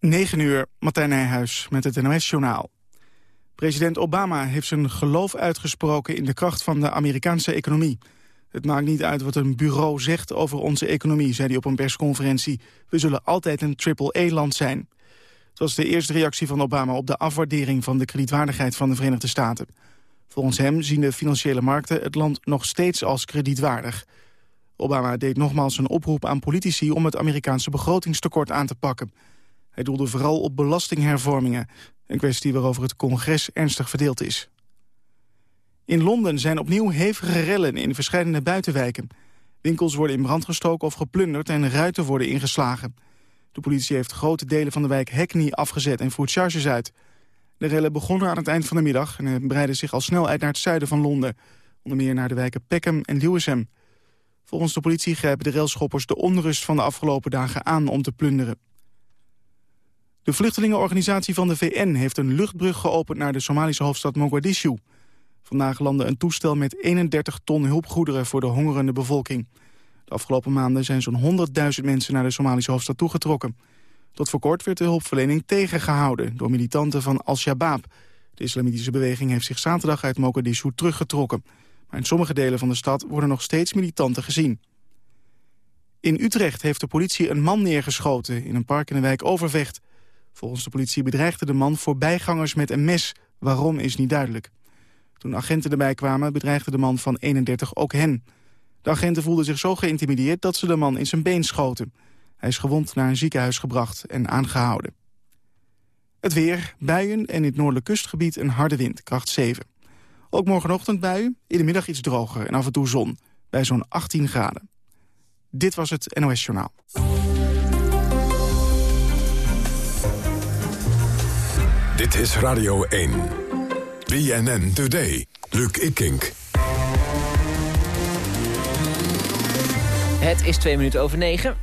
9 uur, Martijn Nijhuis met het NOS-journaal. President Obama heeft zijn geloof uitgesproken in de kracht van de Amerikaanse economie. Het maakt niet uit wat een bureau zegt over onze economie, zei hij op een persconferentie. We zullen altijd een triple-A-land zijn. Het was de eerste reactie van Obama op de afwaardering van de kredietwaardigheid van de Verenigde Staten. Volgens hem zien de financiële markten het land nog steeds als kredietwaardig. Obama deed nogmaals een oproep aan politici om het Amerikaanse begrotingstekort aan te pakken. Hij doelde vooral op belastinghervormingen, een kwestie waarover het congres ernstig verdeeld is. In Londen zijn opnieuw hevige rellen in verschillende buitenwijken. Winkels worden in brand gestoken of geplunderd en ruiten worden ingeslagen. De politie heeft grote delen van de wijk Hackney afgezet en voert charges uit. De rellen begonnen aan het eind van de middag en breiden zich al snel uit naar het zuiden van Londen. Onder meer naar de wijken Peckham en Lewisham. Volgens de politie grijpen de railschoppers de onrust van de afgelopen dagen aan om te plunderen. De vluchtelingenorganisatie van de VN heeft een luchtbrug geopend naar de Somalische hoofdstad Mogadishu. Vandaag landde een toestel met 31 ton hulpgoederen voor de hongerende bevolking. De afgelopen maanden zijn zo'n 100.000 mensen naar de Somalische hoofdstad toegetrokken. Tot voor kort werd de hulpverlening tegengehouden door militanten van Al-Shabaab. De islamitische beweging heeft zich zaterdag uit Mogadishu teruggetrokken. Maar in sommige delen van de stad worden nog steeds militanten gezien. In Utrecht heeft de politie een man neergeschoten in een park in de wijk Overvecht. Volgens de politie bedreigde de man voorbijgangers met een mes. Waarom is niet duidelijk. Toen agenten erbij kwamen bedreigde de man van 31 ook hen. De agenten voelden zich zo geïntimideerd dat ze de man in zijn been schoten. Hij is gewond naar een ziekenhuis gebracht en aangehouden. Het weer, buien en in het noordelijk kustgebied een harde wind, kracht 7. Ook morgenochtend buien, in de middag iets droger en af en toe zon, bij zo'n 18 graden. Dit was het NOS Journaal. Dit is Radio 1. BNN Today. Luc Ikink. Het is twee minuten over negen.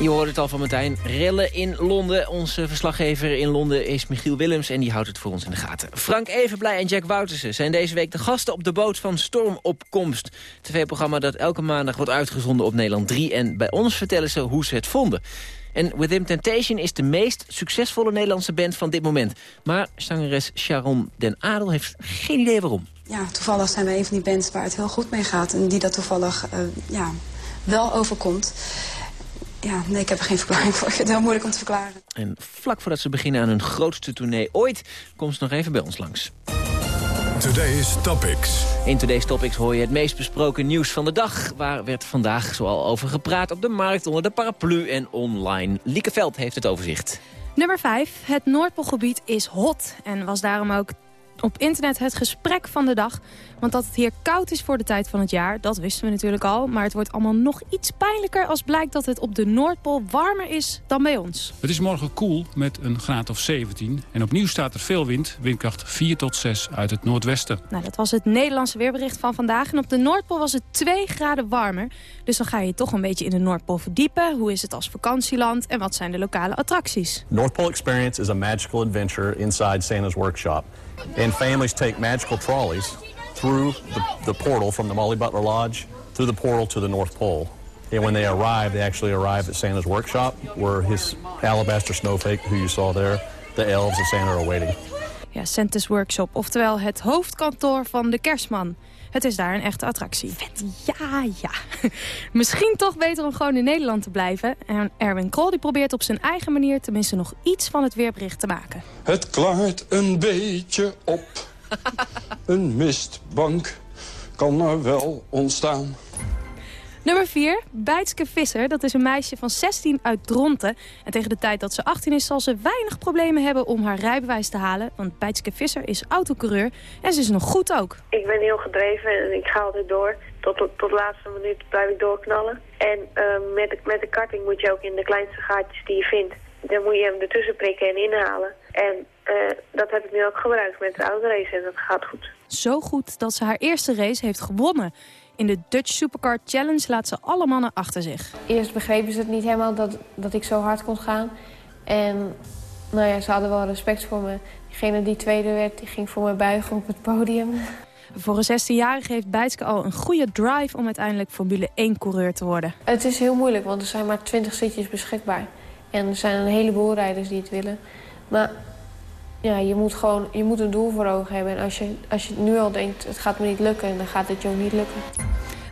Je hoort het al van Martijn. Rellen in Londen. Onze verslaggever in Londen is Michiel Willems en die houdt het voor ons in de gaten. Frank Evenblij en Jack Woutersen zijn deze week de gasten op de boot van Stormopkomst. TV-programma dat elke maandag wordt uitgezonden op Nederland 3. En bij ons vertellen ze hoe ze het vonden. En Within Temptation is de meest succesvolle Nederlandse band van dit moment. Maar zangeres Sharon Den Adel heeft geen idee waarom. Ja, toevallig zijn we een van die bands waar het heel goed mee gaat. En die dat toevallig uh, ja, wel overkomt. Ja, nee, ik heb er geen verklaring voor. Het heel moeilijk om te verklaren. En vlak voordat ze beginnen aan hun grootste tournee ooit... komt ze nog even bij ons langs. Today's Topics. In Today's Topics hoor je het meest besproken nieuws van de dag. Waar werd vandaag zoal over gepraat op de markt, onder de paraplu en online. Liekeveld heeft het overzicht. Nummer 5. Het Noordpoolgebied is hot en was daarom ook op internet het gesprek van de dag. Want dat het hier koud is voor de tijd van het jaar, dat wisten we natuurlijk al. Maar het wordt allemaal nog iets pijnlijker als blijkt dat het op de Noordpool warmer is dan bij ons. Het is morgen koel met een graad of 17. En opnieuw staat er veel wind, windkracht 4 tot 6 uit het noordwesten. Nou, dat was het Nederlandse weerbericht van vandaag. En op de Noordpool was het 2 graden warmer. Dus dan ga je toch een beetje in de Noordpool verdiepen. Hoe is het als vakantieland en wat zijn de lokale attracties? North Pole Experience is a magical adventure inside Santa's workshop. And families take magical trolleys through the, the portal from the Molly Butler Lodge through the portal to the North Pole. And when they arrive, they actually arrive at Santa's workshop where his alabaster snowflake, who you saw there, the elves of Santa are waiting. Ja, Santa's Workshop, oftewel het hoofdkantoor van de kerstman. Het is daar een echte attractie. Vet. Ja, ja. Misschien toch beter om gewoon in Nederland te blijven. En Erwin Krol die probeert op zijn eigen manier tenminste nog iets van het weerbericht te maken. Het klaart een beetje op. een mistbank kan er wel ontstaan. Nummer 4, Bijtske Visser. Dat is een meisje van 16 uit Dronten. En tegen de tijd dat ze 18 is zal ze weinig problemen hebben om haar rijbewijs te halen. Want Bijtske Visser is autocoureur en ze is nog goed ook. Ik ben heel gedreven en ik ga altijd door. Tot, tot, laatste minuut blijf ik doorknallen. En uh, met, de, met de karting moet je ook in de kleinste gaatjes die je vindt... dan moet je hem ertussen prikken en inhalen. En uh, dat heb ik nu ook gebruikt met de autorace en dat gaat goed. Zo goed dat ze haar eerste race heeft gewonnen. In de Dutch Supercar Challenge laat ze alle mannen achter zich. Eerst begrepen ze het niet helemaal dat, dat ik zo hard kon gaan. En nou ja, ze hadden wel respect voor me. Diegene die tweede werd, die ging voor me buigen op het podium. Voor een 16-jarige heeft Bijtske al een goede drive om uiteindelijk Formule 1-coureur te worden. Het is heel moeilijk, want er zijn maar 20 zitjes beschikbaar. En er zijn een heleboel rijders die het willen. Maar ja, je moet gewoon je moet een doel voor ogen hebben. En als je, als je nu al denkt, het gaat me niet lukken, dan gaat het je ook niet lukken.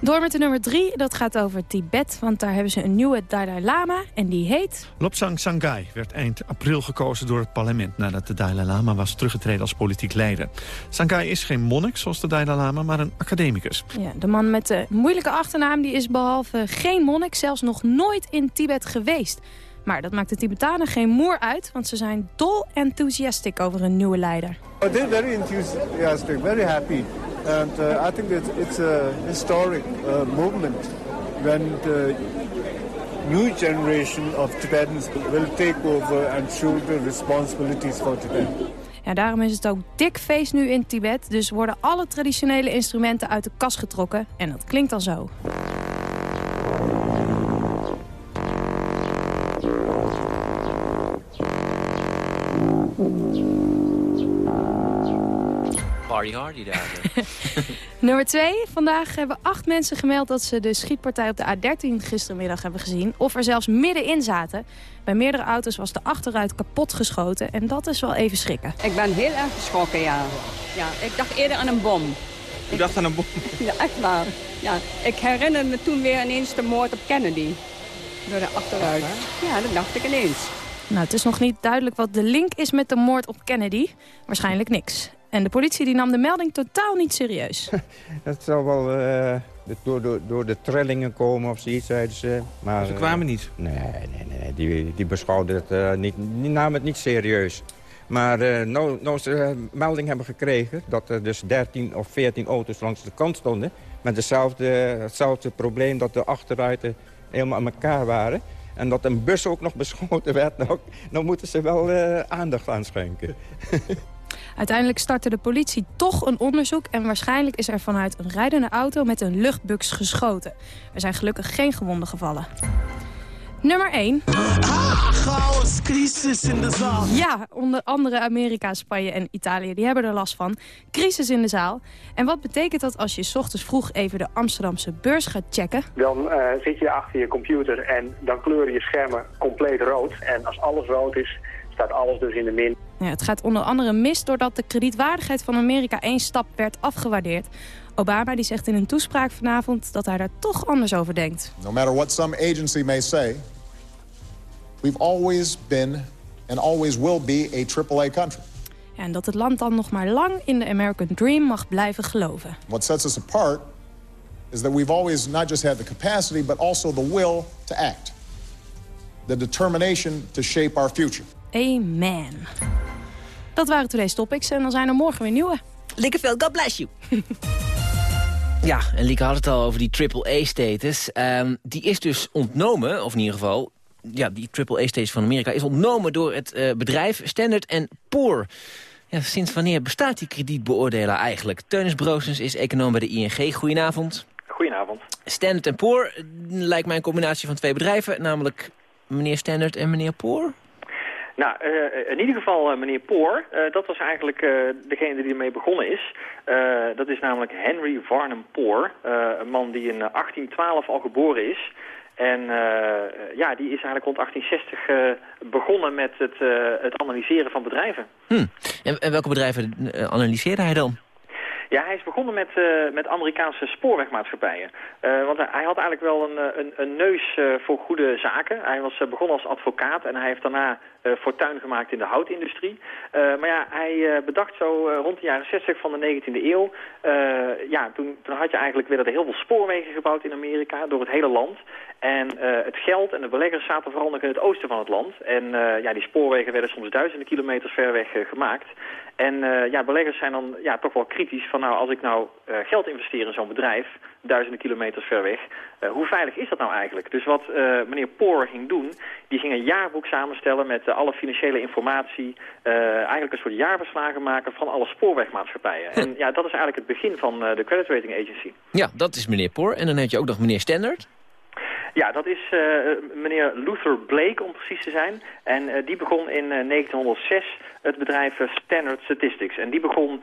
Door met de nummer drie, dat gaat over Tibet. Want daar hebben ze een nieuwe Dalai Lama en die heet... Lobsang Sangai werd eind april gekozen door het parlement... nadat de Dalai Lama was teruggetreden als politiek leider. Sangai is geen monnik zoals de Dalai Lama, maar een academicus. Ja, de man met de moeilijke achternaam die is behalve geen monnik... zelfs nog nooit in Tibet geweest. Maar dat maakt de Tibetanen geen moer uit, want ze zijn dol enthousiastic over een nieuwe leider. Oh, they're very enthusiastic, very happy. And uh, I think it's, it's a historic uh, movement when the new generation of Tibetans will take over and shoulder responsibilities for Tibet. Ja, daarom is het ook dik feest nu in Tibet. Dus worden alle traditionele instrumenten uit de kast getrokken. En dat klinkt dan zo. Party hardy daar. Nummer 2. Vandaag hebben acht mensen gemeld dat ze de schietpartij op de A13 gistermiddag hebben gezien. Of er zelfs middenin zaten. Bij meerdere auto's was de achteruit kapot geschoten. En dat is wel even schrikken. Ik ben heel erg geschrokken, ja. ja ik dacht eerder aan een bom. U dacht aan een bom? Ja, echt waar. Ja, ik herinner me toen weer ineens de moord op Kennedy. Door de achteruit. Ja, dat dacht ik ineens. Nou, het is nog niet duidelijk wat de link is met de moord op Kennedy. Waarschijnlijk niks. En de politie die nam de melding totaal niet serieus. dat zal wel uh, door, door, door de trillingen komen of zoiets, zeiden ze. Maar, ze kwamen niet? Uh, nee, nee, nee. Die, die beschouwden het uh, niet, die namen het niet serieus. Maar uh, nou, nou ze melding hebben gekregen dat er dus 13 of 14 auto's langs de kant stonden... met dezelfde, hetzelfde probleem dat de achteruiten helemaal aan elkaar waren... En dat een bus ook nog beschoten werd, nou, nou moeten ze wel aandacht aan schenken. Uiteindelijk startte de politie toch een onderzoek... en waarschijnlijk is er vanuit een rijdende auto met een luchtbux geschoten. Er zijn gelukkig geen gewonden gevallen. Nummer 1. Ah, chaos, crisis in de zaal. Ja, onder andere Amerika, Spanje en Italië. Die hebben er last van. Crisis in de zaal. En wat betekent dat als je s ochtends vroeg even de Amsterdamse beurs gaat checken? Dan uh, zit je achter je computer en dan kleuren je schermen compleet rood. En als alles rood is, staat alles dus in de min. Ja, het gaat onder andere mis doordat de kredietwaardigheid van Amerika één stap werd afgewaardeerd. Obama die zegt in een toespraak vanavond dat hij daar toch anders over denkt. No matter what some agency may say, we've always been and always will be a AAA country. Ja, en dat het land dan nog maar lang in de American Dream mag blijven geloven. What sets us apart is that we've always not just had the capacity but also the will to act. The determination to shape our future. Amen. Dat waren today's topics en dan zijn er morgen weer nieuwe. veel, God bless you. ja, en Lieke had het al over die triple-A-status. Um, die is dus ontnomen, of in ieder geval... Ja, die triple-A-status van Amerika is ontnomen door het uh, bedrijf Standard Poor. Ja, sinds wanneer bestaat die kredietbeoordelaar eigenlijk? Teunis Broosens is econoom bij de ING. Goedenavond. Goedenavand. Standard Poor lijkt mij een combinatie van twee bedrijven, namelijk meneer Standard en meneer Poor. Nou, uh, in ieder geval uh, meneer Poor, uh, dat was eigenlijk degene die ermee begonnen is. dat is namelijk Henry Varnum Poor, een man die in 1812 al geboren is. En ja, die is eigenlijk rond 1860 begonnen met het, het analyseren van bedrijven. Hm. En, en welke bedrijven analyseerde hij dan? Ja, hij is begonnen met, uh, met Amerikaanse spoorwegmaatschappijen. Uh, want hij had eigenlijk wel een, een, een neus uh, voor goede zaken. Hij was begonnen als advocaat en hij heeft daarna fortuin gemaakt in de houtindustrie. maar ja, hij bedacht zo rond de jaren 60 van de 19e eeuw... ja, toen, toen had je eigenlijk weer er heel veel spoorwegen gebouwd in Amerika door het hele land. En het geld en de beleggers zaten vooral nog in het oosten van het land. En ja, die spoorwegen werden soms duizenden kilometers ver weg gemaakt. En ja, beleggers zijn dan ja, toch wel kritisch van nou, als ik nou geld investeer in zo'n bedrijf, duizenden kilometers ver weg, hoe veilig is dat nou eigenlijk? Dus wat meneer Poor ging doen, die ging een jaarboek samenstellen met alle financiële informatie, eigenlijk een soort jaarverslagen maken van alle spoorwegmaatschappijen. En ja, dat is eigenlijk het begin van de credit rating agency. Ja, dat is meneer Poor. En dan heb je ook nog meneer Standard. Ja, dat is uh, meneer Luther Blake, om precies te zijn. En uh, die begon in uh, 1906 het bedrijf Standard Statistics. En die begon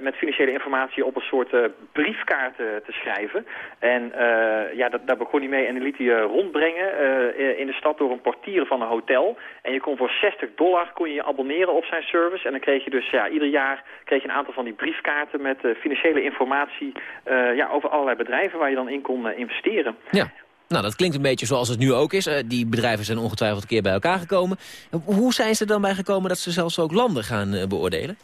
met financiële informatie op een soort briefkaart te schrijven. En ja, daar begon hij mee en die liet hij rondbrengen in de stad door een portier van een hotel. En je kon voor 60 dollar kon je, je abonneren op zijn service. En dan kreeg je dus ja, ieder jaar kreeg je een aantal van die briefkaarten met financiële informatie ja, over allerlei bedrijven waar je dan in kon investeren. Ja. Nou, dat klinkt een beetje zoals het nu ook is. Uh, die bedrijven zijn ongetwijfeld een keer bij elkaar gekomen. Hoe zijn ze er dan bij gekomen dat ze zelfs ook landen gaan uh, beoordelen?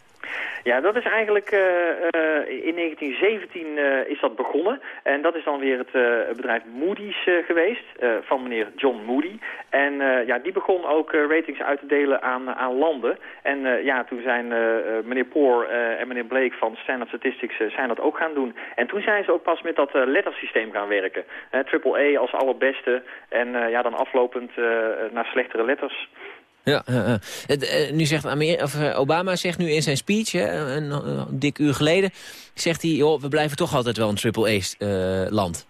Ja, dat is eigenlijk uh, uh, in 1917 uh, is dat begonnen. En dat is dan weer het bedrijf Moody's geweest, van meneer John Moody. En ja, die begon ook ratings uit te delen aan, aan landen. En ja, toen zijn meneer Poor en meneer Blake van Standard Statistics zijn dat ook gaan doen. En toen zijn ze ook pas met dat lettersysteem gaan werken. Triple A als allerbeste en ja, dan aflopend naar slechtere letters. Ja, uh, uh, nu zegt of, Obama zegt nu in zijn speech, hè, een, een, dik uur geleden... zegt hij, joh, we blijven toch altijd wel een triple-A-land.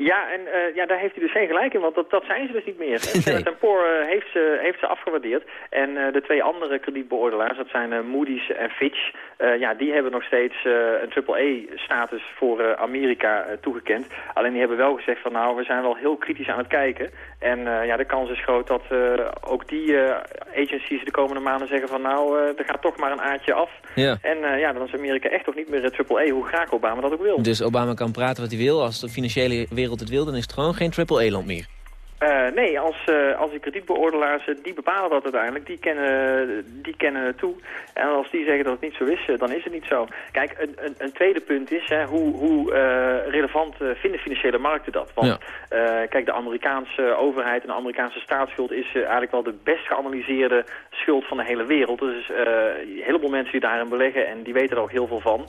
Ja, en uh, ja, daar heeft hij dus geen gelijk in, want dat, dat zijn ze dus niet meer. Standard Poor uh, heeft, ze, heeft ze afgewaardeerd. En uh, de twee andere kredietbeoordelaars, dat zijn Moody's en Fitch... ja, die hebben nog steeds een triple-A-status voor Amerika toegekend. Alleen die hebben wel gezegd van nou, we zijn wel heel kritisch aan het kijken. En ja, de kans is groot dat ook die agencies de komende maanden zeggen van nou, er gaat toch maar een aardje af. Ja. En ja, dan is Amerika echt toch niet meer triple-A, hoe graag Obama dat ook wil. Dus Obama kan praten wat hij wil als de financiële wereld het wil, dan is het gewoon geen triple-E-land meer. Uh, nee, als, uh, als die kredietbeoordelaars, uh, die bepalen dat uiteindelijk. Die kennen, die kennen het toe. En als die zeggen dat het niet zo is, dan is het niet zo. Kijk, een, een, een tweede punt is, hè, hoe, hoe relevant vinden financiële markten dat? Want ja. kijk, de Amerikaanse overheid en de Amerikaanse staatsschuld is eigenlijk wel de best geanalyseerde schuld van de hele wereld. Dus een heleboel mensen die daarin beleggen en die weten er ook heel veel van.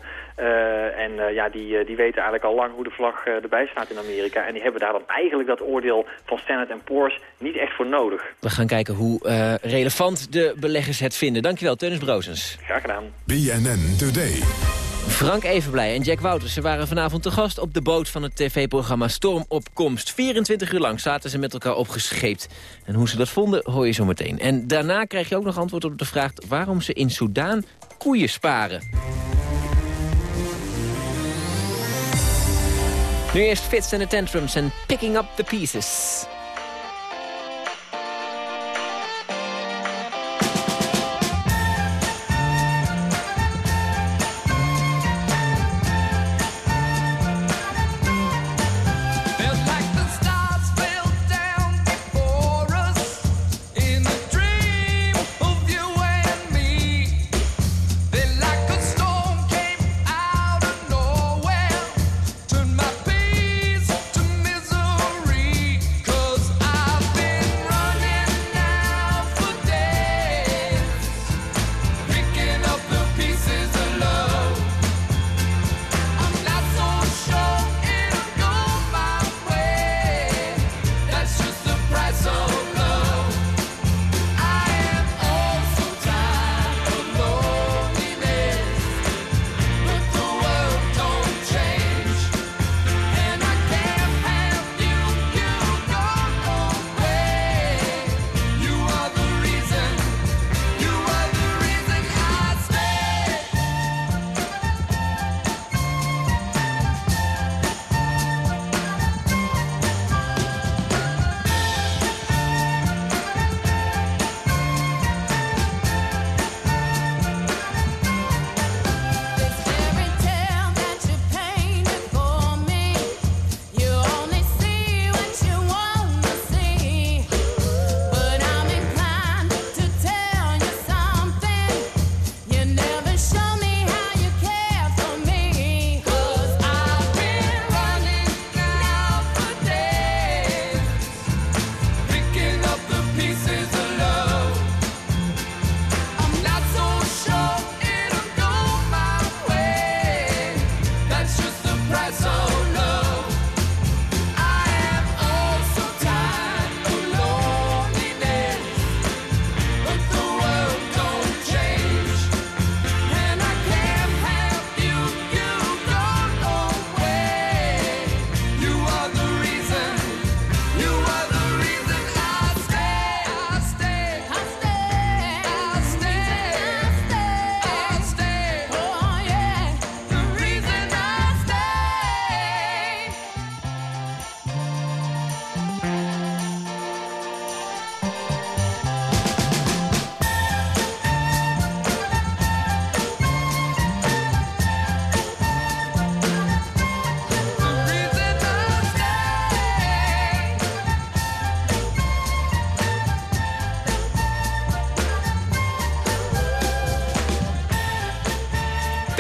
en ja, die, die weten eigenlijk al lang hoe de vlag erbij staat in Amerika. En die hebben daar dan eigenlijk dat oordeel van Standard en Poor's niet echt voor nodig. We gaan kijken hoe uh, relevant de beleggers het vinden. Dankjewel, Teunis Brozens. Graag gedaan. BNN Today. Frank Evenblij en Jack Wouters ze waren vanavond te gast op de boot van het tv-programma Stormopkomst. 24 uur lang zaten ze met elkaar opgescheept. En hoe ze dat vonden, hoor je zo meteen. En daarna krijg je ook nog antwoord op de vraag waarom ze in Soudaan koeien sparen. Nu eerst Fits and the Tantrums en Picking Up the Pieces.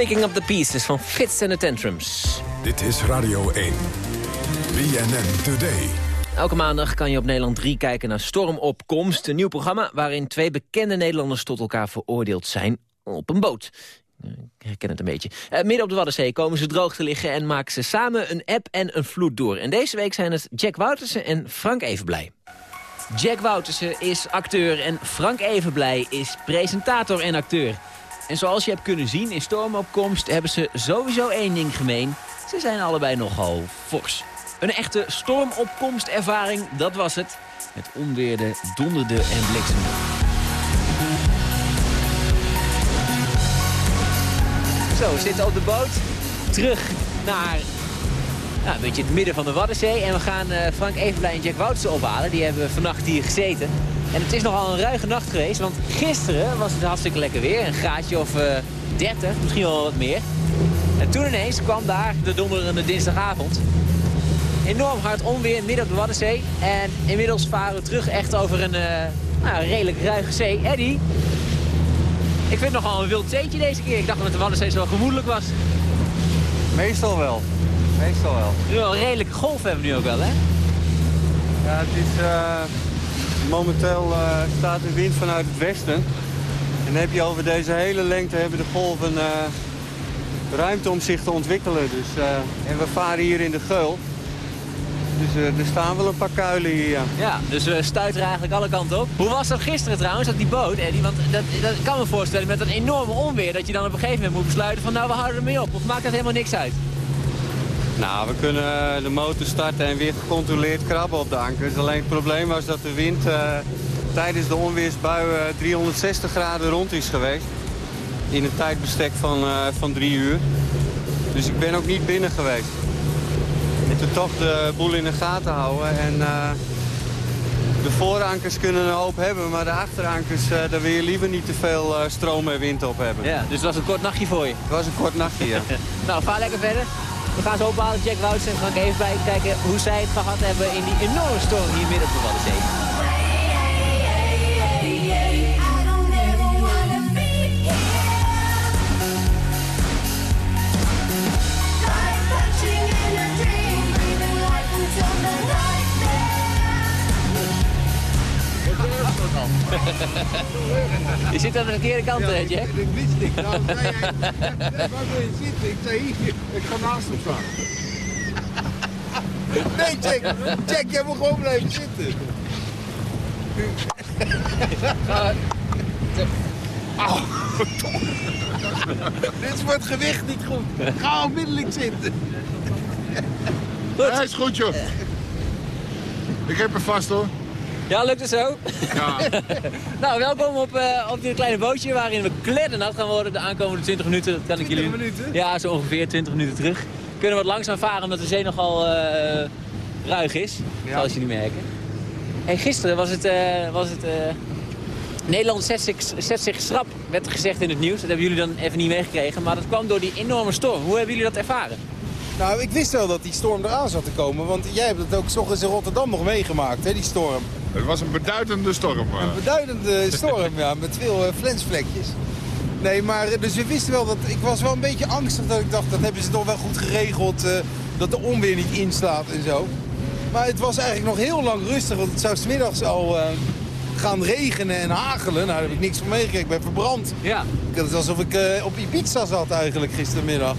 Picking up the pieces van Fits and the Tantrums. Dit is Radio 1. BNN Today. Elke maandag kan je op Nederland 3 kijken naar Stormopkomst. Een nieuw programma waarin twee bekende Nederlanders tot elkaar veroordeeld zijn op een boot. Ik herken het een beetje. Uh, midden op de Waddenzee komen ze droog te liggen... en maken ze samen een app en een vloed door. En deze week zijn het Jack Woutersen en Frank Evenblij. Jack Woutersen is acteur en Frank Evenblij is presentator en acteur. En zoals je hebt kunnen zien in Stormopkomst hebben ze sowieso één ding gemeen. Ze zijn allebei nogal fors. Een echte stormopkomstervaring, dat was het. Het onweerde, donderde en bliksemde. Zo, we zitten op de boot. Terug naar nou, een beetje het midden van de Waddenzee. En we gaan uh, Frank Evenblij en Jack Woutsen ophalen. Die hebben vannacht hier gezeten. En het is nogal een ruige nacht geweest. Want gisteren was het hartstikke lekker weer. Een graadje of uh, 30, misschien wel wat meer. En toen ineens kwam daar de donderende dinsdagavond. Enorm hard onweer midden op de Waddenzee. En inmiddels varen we terug echt over een uh, nou, redelijk ruige zee. Eddie, ik vind het nogal een wild zeetje deze keer. Ik dacht dat de Waddenzee zo gemoedelijk was. Meestal wel. Meestal wel. Nu wel een redelijke golf hebben we nu ook wel, hè? Ja, het is... Uh, momenteel uh, staat de wind vanuit het westen. En dan heb je over deze hele lengte hebben de golven uh, ruimte om zich te ontwikkelen. Dus, en we varen hier in de geul. Dus er staan wel een paar kuilen hier, ja. Ja, dus we stuiteren eigenlijk alle kanten op. Hoe was dat gisteren trouwens, dat die boot, Eddie? Want dat, dat kan me voorstellen met een enorme onweer... dat je dan op een gegeven moment moet besluiten van... nou, we houden ermee op. Of maakt dat helemaal niks uit? Nou, we kunnen de motor starten en weer gecontroleerd krabben op de ankers. Alleen het probleem was dat de wind uh, tijdens de onweersbui uh, 360 graden rond is geweest. In een tijdbestek van, uh, van drie uur. Dus ik ben ook niet binnen geweest. En toen toch de boel in de gaten houden. En de voorankers kunnen een hoop hebben, maar de achterankers, daar wil je liever niet te veel stroom en wind op hebben. Ja, dus het was een kort nachtje voor je? Het was een kort nachtje, ja. nou, vaar lekker verder. We gaan zo ophalen, Jack Wouts en Frank even bij kijken hoe zij het gehad hebben in die enorme storm hier midden op de Waddenzee. Je zit aan de verkeerde kant, hè, Jack? Ik wist niet. Nou, waar wil je zitten? Ik zei hier, ik ga naast hem staan. Nee, Jack, Jack, jij moet gewoon blijven zitten. Au, Dit is voor het gewicht niet goed. Ga onmiddellijk zitten. Goed. Hij is goed, joh. Ik heb hem vast, hoor. Ja, lukt het zo? Ja. nou, welkom op, uh, op dit kleine bootje waarin we kleddernat gaan worden de aankomende 20 minuten. Dat kan ik 20 jullie... minuten? Ja, zo ongeveer 20 minuten terug. We kunnen wat langzaam varen omdat de zee nogal uh, ruig is, Ja. zoals jullie merken. Hey, gisteren was het... eh, was het eh, Nederland zet zich, zet zich schrap, werd gezegd in het nieuws. Dat hebben jullie dan even niet meegekregen. Maar dat kwam door die enorme storm. Hoe hebben jullie dat ervaren? Nou, ik wist wel dat die storm eraan zat te komen. Want jij hebt het ook 's ochtends in Rotterdam nog meegemaakt, hè, die storm. Het was een beduidende storm. maar- Een beduidende storm, ja, met veel uh, flensvlekjes. Nee, maar eh, dus we wisten wel dat... Ik was wel een beetje angstig dat ik dacht, dat hebben ze toch wel goed geregeld. eh, dat de onweer niet inslaat en zo. Maar het was eigenlijk nog heel lang rustig, want het zou smiddags al eh, gaan regenen en hagelen. Nou, daar heb ik niks van meegekregen. Ik ben verbrand. Ja. Het is alsof ik eh, op Ibiza zat eigenlijk gistermiddag.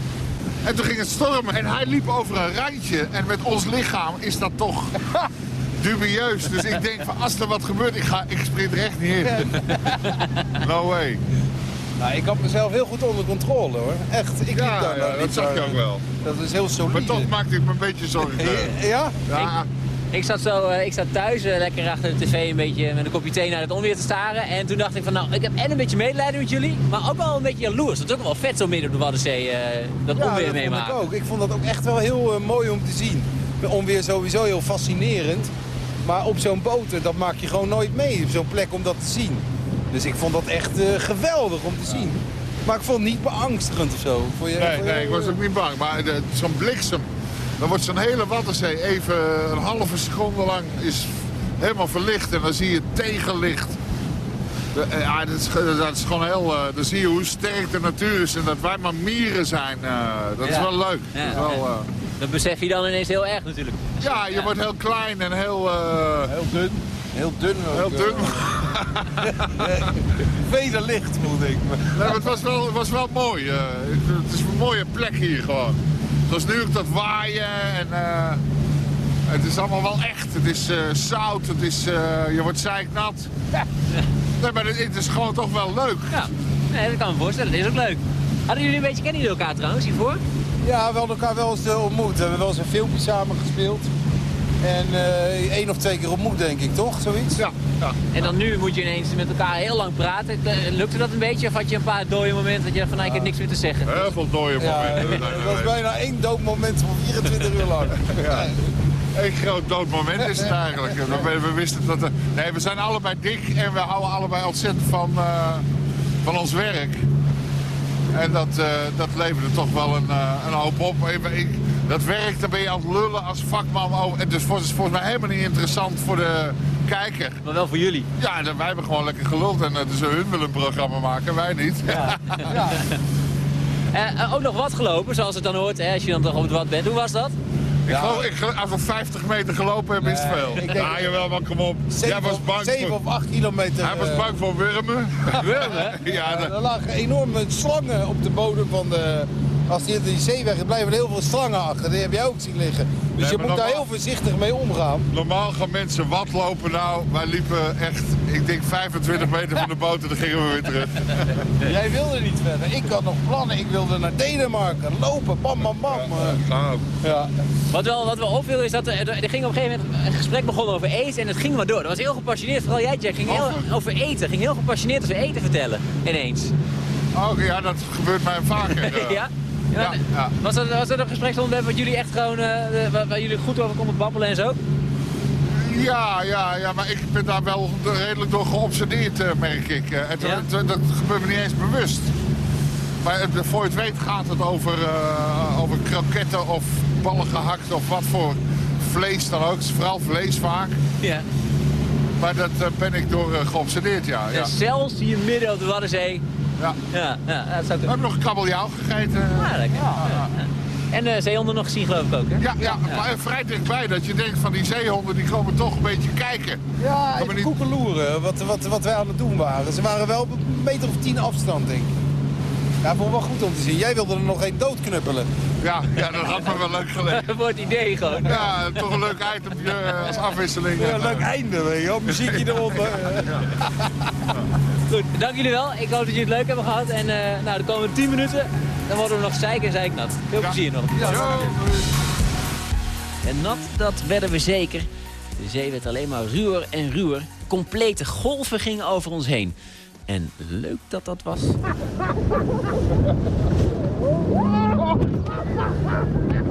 En toen ging het stormen en hij liep over een randje. En met ons lichaam is dat toch dubieus. Dus ik denk van als er wat gebeurt, ik, ga, ik sprint er echt niet in. No way. Nou, ik had mezelf heel goed onder controle hoor. Echt. Ik liep Ja, daar, ja, dat zag je ook wel. Dat is heel solide. Maar toch maakte ik me een beetje zorgen. Ja? Ja. Ik zat, zo, eh, ik zat thuis eh, lekker achter de tv een beetje met een kopje thee naar het onweer te staren. En toen dacht ik van nou, ik heb en een beetje medelijden met jullie, maar ook wel een beetje jaloers. Dat is ook wel vet zo midden op de Waddenzee, eh, dat Ja, onweer dat meemaken. vond ik ook. Ik vond dat ook echt wel heel mooi om te zien. Onweer sowieso heel fascinerend. Maar op zo'n boot, dat maak je gewoon nooit mee. Op zo'n plek om dat te zien. Dus ik vond dat echt eh, geweldig om te zien. Maar ik vond het niet beangstigend of zo. Vond je, Nee, je- nee, ik was ook niet bang. Maar zo'n bliksem, dan wordt zo'n hele Waddenzee even een halve seconde lang is helemaal verlicht. En dan zie je tegenlicht. Eh, ja, dat, is, dat is gewoon heel... eh, dan zie je hoe sterk de natuur is en dat wij maar mieren zijn. eh, dat is wel leuk. Ja, Dat is wel, ja. Eh, Dat besef je dan ineens heel erg natuurlijk. ja, je wordt heel klein en heel... eh, Heel dun. Heel dun ook. Heel dun. Vederlicht voelde ik me. Nee, maar het was wel, het was wel mooi. eh. Ik- het is een mooie plek hier gewoon. Zoals nu ook dat waaien en... eh, het is allemaal wel echt. Het is eh, zout, het is, eh, je wordt zeiknat. Nee, maar het, het is gewoon toch wel leuk. Ja, nee, dat kan me voorstellen. Dat is ook leuk. Hadden jullie een beetje, kennen jullie elkaar trouwens hiervoor? Ja, we hadden elkaar wel eens eh, ontmoet. We hebben wel eens een filmpje samen gespeeld. En eh, één of twee keer ontmoet, denk ik, toch? Zoiets? Ja. ja. En dan nu moet je ineens met elkaar heel lang praten. Eh, Lukte dat een beetje of had je een paar dode momenten dat je van nou, ik heb niks meer te zeggen? Heel veel dode Ja, momenten. het was bijna één doodmoment van 24 uur lang. Ja. Een groot dood moment is het eigenlijk. We, we wisten dat... er- nee, we zijn allebei dik en we houden allebei ontzettend van, eh, van ons werk. En dat, eh, dat leverde toch wel een, eh, een hoop op. Ik- ik- dat werk, daar ben je aan het lullen als vakman over. En dus voor- is volgens mij helemaal niet interessant voor de kijker. Maar wel voor jullie. Ja, dan- wij hebben gewoon lekker geluld. En eh, dus hun willen een programma maken, wij niet. Eh, eh, ook nog wat gelopen, zoals het dan hoort, hè, als je dan toch op het wat bent. Hoe was dat? Ik geloof, ik als we 50 meter gelopen hebben, is het veel. ik denk- ah, jawel, maar kom op. Jij was bang 7 voor... of 8 kilometer. Hij was eh, bang voor wurmen. Wurmen? ja, er lagen enorme slangen op de bodem van de... Als die in die zeeweg is, blijven er heel veel slangen achter. Die heb jij ook zien liggen. Dus Nee, je moet daar heel voorzichtig mee omgaan. Normaal gaan mensen wat lopen nou. Wij liepen echt, ik denk 25 meter van de boot en dan gingen we weer terug. Jij wilde niet verder. Ik had nog plannen. Ik wilde naar Denemarken. Lopen, bam, bam, bam. Nou, Ja. Wat wel, wat wel opviel is dat er, er ging op een gegeven moment een gesprek begonnen over eten en het ging maar door. Dat was heel gepassioneerd, vooral jij Jack, ging heel, over eten. Ging heel gepassioneerd over eten vertellen, ineens. oh, ja, dat gebeurt mij vaker. ja? Ja, Ja. Was, dat, was dat een gespreksonderwerp wat jullie echt gewoon, eh, waar, waar jullie goed over konden babbelen en zo? Ja, ja, ja, maar ik ben daar wel redelijk door geobsedeerd, eh, merk ik. Eh, Het, Ja? het- dat gebeurt me niet eens bewust. Maar het, voor je het weet gaat het over, eh, over kroketten of ballen gehakt of wat voor vlees dan ook. Vooral vlees vaak. Ja. Maar dat eh, ben ik door eh, geobsedeerd, ja. ja. Zelfs hier midden op de Waddenzee. Ja. Ja, ja dat zou We hebben nog een kabeljauw gegeten. Ah, lekker. Ja, ja. En de zeehonden nog gezien geloof ik ook, hè? Ja, ja, maar vrij dichtbij dat je denkt van die zeehonden die komen toch een beetje kijken. Ja, Maar even niet- koekeloeren, wat, wat, wat wij aan het doen waren. Ze waren wel op een meter of tien afstand, denk ik. Ja, vond ik wel goed om te zien. Jij wilde er nog één doodknuppelen. Ja, ja, dat had me wel leuk gelegen. Voor het idee gewoon. Ja, toch een leuk itempje eh, als afwisseling. Ja, leuk einde, weet je wel. Muziekje eronder. Goed, dank jullie wel. Ik hoop dat jullie het leuk hebben gehad. En eh, nou, de komende 10 minuten, dan worden we nog zeik en zeiknat. Veel plezier nog. En nat, dat werden we zeker. De zee werd alleen maar ruwer en ruwer. Complete golven gingen over ons heen. En leuk dat dat was.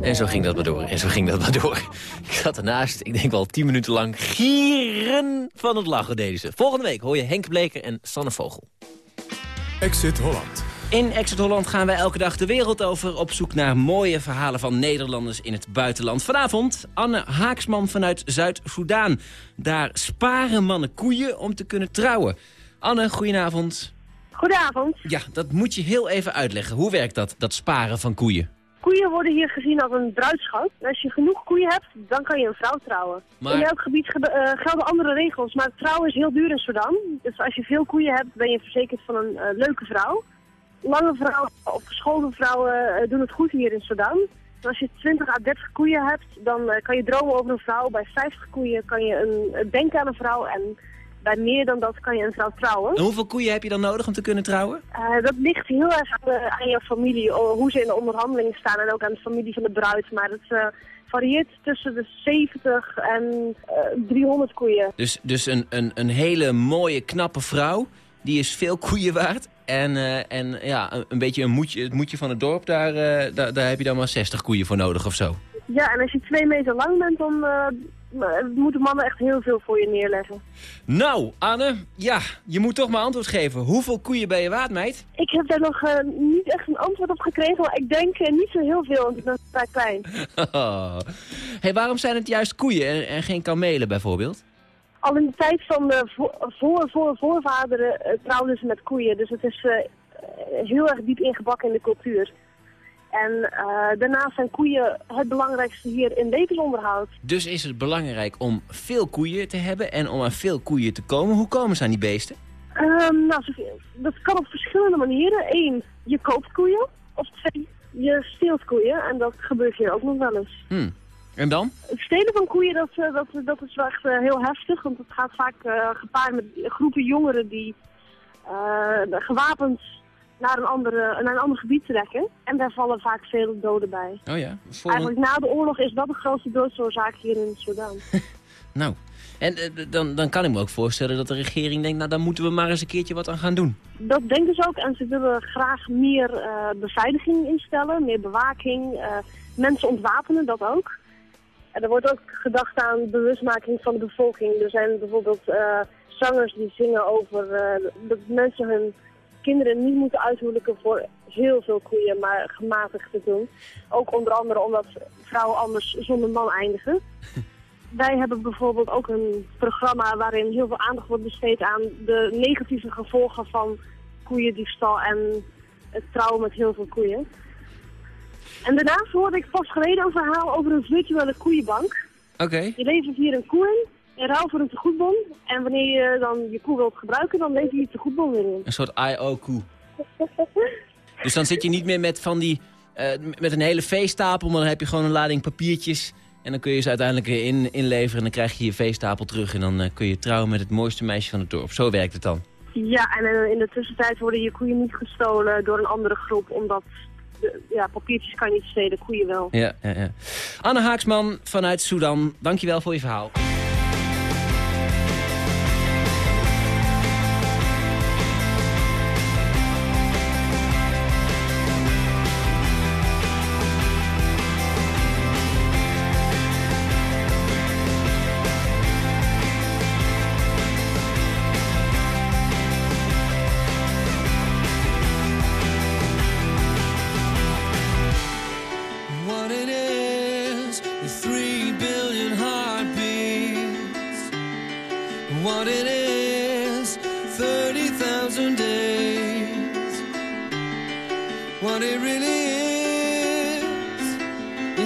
En zo ging dat maar door. En zo ging dat maar door. Ik zat ernaast, ik denk wel tien minuten lang, gieren van het lachen deden ze. Volgende week hoor je Henk Bleker en Sanne Vogel. Exit Holland. In Exit Holland gaan wij elke dag de wereld over... op zoek naar mooie verhalen van Nederlanders in het buitenland. Vanavond Anne Haaksman vanuit Zuid-Soedan. Daar sparen mannen koeien om te kunnen trouwen. Anne, goedenavond. Goedenavond. Ja, dat moet je heel even uitleggen. Hoe werkt dat, dat sparen van koeien? Koeien worden hier gezien als een bruidschat. Als je genoeg koeien hebt, dan kan je een vrouw trouwen. Maar- In elk gebied eh, gelden andere regels, maar trouwen is heel duur in Sudan. Dus als je veel koeien hebt, ben je verzekerd van een eh, leuke vrouw. Lange vrouwen of geschoolde vrouwen eh, doen het goed hier in Sudan. En als je 20 à 30 koeien hebt, dan eh, kan je dromen over een vrouw. Bij 50 koeien kan je een, denken aan een vrouw en bij meer dan dat kan je een vrouw trouwen. En hoeveel koeien heb je dan nodig om te kunnen trouwen? Eh, dat ligt heel erg aan, de- aan je familie, hoe ze in de onderhandelingen staan en ook aan de familie van de bruid. Maar het varieert tussen de 70 en eh, 300 koeien. Dus, dus een, een, een hele mooie, knappe vrouw, die is veel koeien waard. En, eh, en ja, een, een beetje een moedje, het moedje van het dorp, daar, eh, daar, daar heb je dan maar 60 koeien voor nodig of zo. Ja, en als je twee meter lang bent, dan, eh, moeten mannen echt heel veel voor je neerleggen. Nou, Anne, ja, je moet toch maar antwoord geven. Hoeveel koeien ben je waard, meid? Ik heb daar nog niet echt een antwoord op gekregen, maar ik denk niet zo heel veel, want ik ben vrij klein. hey, waarom zijn het juist koeien en, en geen kamelen bijvoorbeeld? Al in de tijd van de vo- voor, voor, voorvaderen eh, trouwden ze met koeien, dus het is eh, heel erg diep ingebakken in de cultuur. En eh, daarnaast zijn koeien het belangrijkste hier in levensonderhoud. Dus is het belangrijk om veel koeien te hebben en om aan veel koeien te komen. Hoe komen ze aan die beesten? Ehm, nou, dat kan op verschillende manieren. Eén, je koopt koeien. Of twee, je steelt koeien. En dat gebeurt hier ook nog wel eens. Hm. En dan? Het stelen van koeien, dat, eh, dat, dat is wel echt eh, heel heftig. Want het gaat vaak eh, gepaard met groepen jongeren die gewapend naar een, andere, naar een ander gebied trekken. En daar vallen vaak veel doden bij. Oh ja. Eigenlijk na de oorlog is dat de grootste doodsoorzaak hier in Sudan. Nou, en dan, dan kan ik me ook voorstellen dat de regering denkt... nou, dan moeten we maar eens een keertje wat aan gaan doen. Dat denken ze ook en ze willen graag meer beveiliging instellen, meer bewaking, mensen ontwapenen, dat ook. En er wordt ook gedacht aan bewustmaking van de bevolking. Er zijn bijvoorbeeld eh, zangers die zingen over eh, dat mensen hun kinderen niet moeten uithuwelijken voor heel veel koeien, maar gematigd te doen. Ook onder andere omdat vrouwen anders zonder man eindigen. Wij hebben bijvoorbeeld ook een programma waarin heel veel aandacht wordt besteed aan de negatieve gevolgen van koeiendiefstal en het trouwen met heel veel koeien. En daarnaast hoorde ik pas geleden een verhaal over een virtuele koeienbank. Oké. Je levert hier een koe in, in ruil voor een tegoedbon. En wanneer je dan je koe wilt gebruiken, dan lever je je tegoedbon weer in. Een soort IO-koe. Dus dan zit je niet meer met van die... eh, met een hele veestapel, maar dan heb je gewoon een lading papiertjes... En dan kun je ze uiteindelijk in, inleveren en dan krijg je je veestapel terug... en dan eh, kun je trouwen met het mooiste meisje van het dorp. Zo werkt het dan. Ja, en eh, in de tussentijd worden je koeien niet gestolen door een andere groep, omdat ja, papiertjes kan je niet stelen, koeien wel. Ja, ja, ja. Anne Haaksman vanuit Sudan, dankjewel voor je verhaal.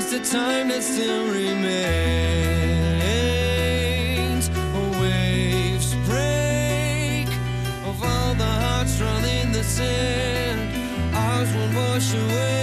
Is the time that still remains. Waves break of all the hearts drawn in the sand. Ours will wash away.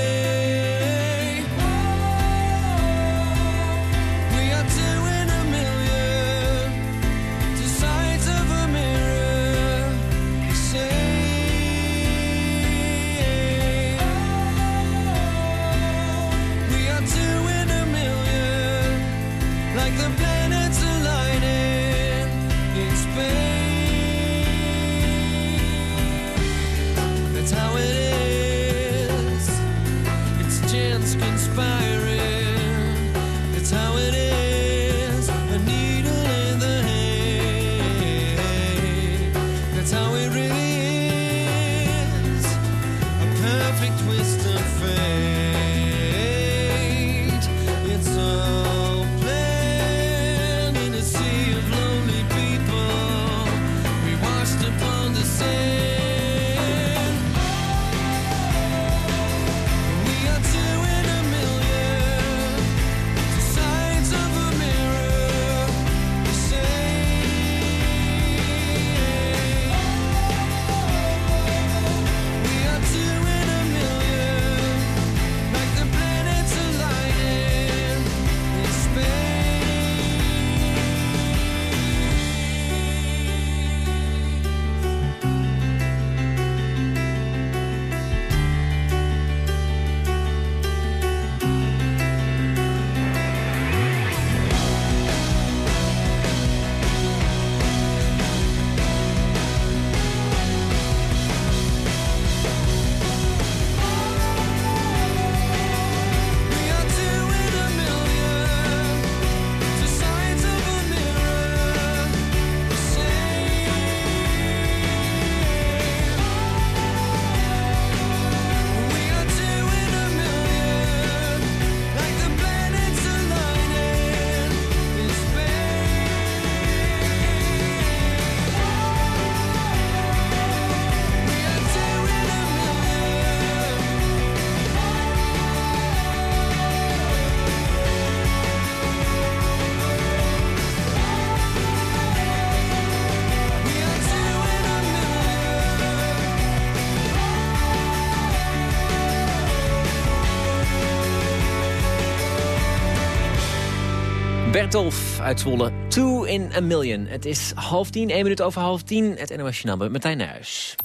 Bertolf uit Zwolle, Two in a Million. Het is half tien, één minuut over half tien. Het NOS Journaal met Martijn Nijhuis.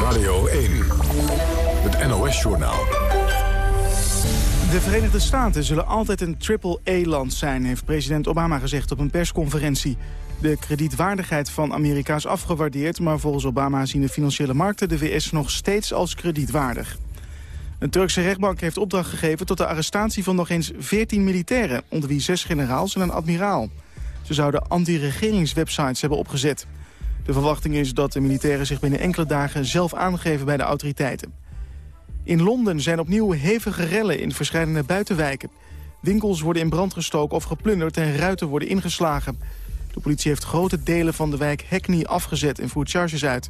Radio 1, het NOS-journaal. De Verenigde Staten zullen altijd een triple-A-land zijn... heeft president Obama gezegd op een persconferentie. De kredietwaardigheid van Amerika is afgewaardeerd... maar volgens Obama zien de financiële markten de VS nog steeds als kredietwaardig. Een Turkse rechtbank heeft opdracht gegeven tot de arrestatie van nog eens 14 militairen... onder wie zes generaals en een admiraal. Ze zouden anti-regeringswebsites hebben opgezet. De verwachting is dat de militairen zich binnen enkele dagen zelf aangeven bij de autoriteiten. In Londen zijn opnieuw hevige rellen in verschillende buitenwijken. Winkels worden in brand gestoken of geplunderd en ruiten worden ingeslagen. De politie heeft grote delen van de wijk Hackney afgezet en voert charges uit.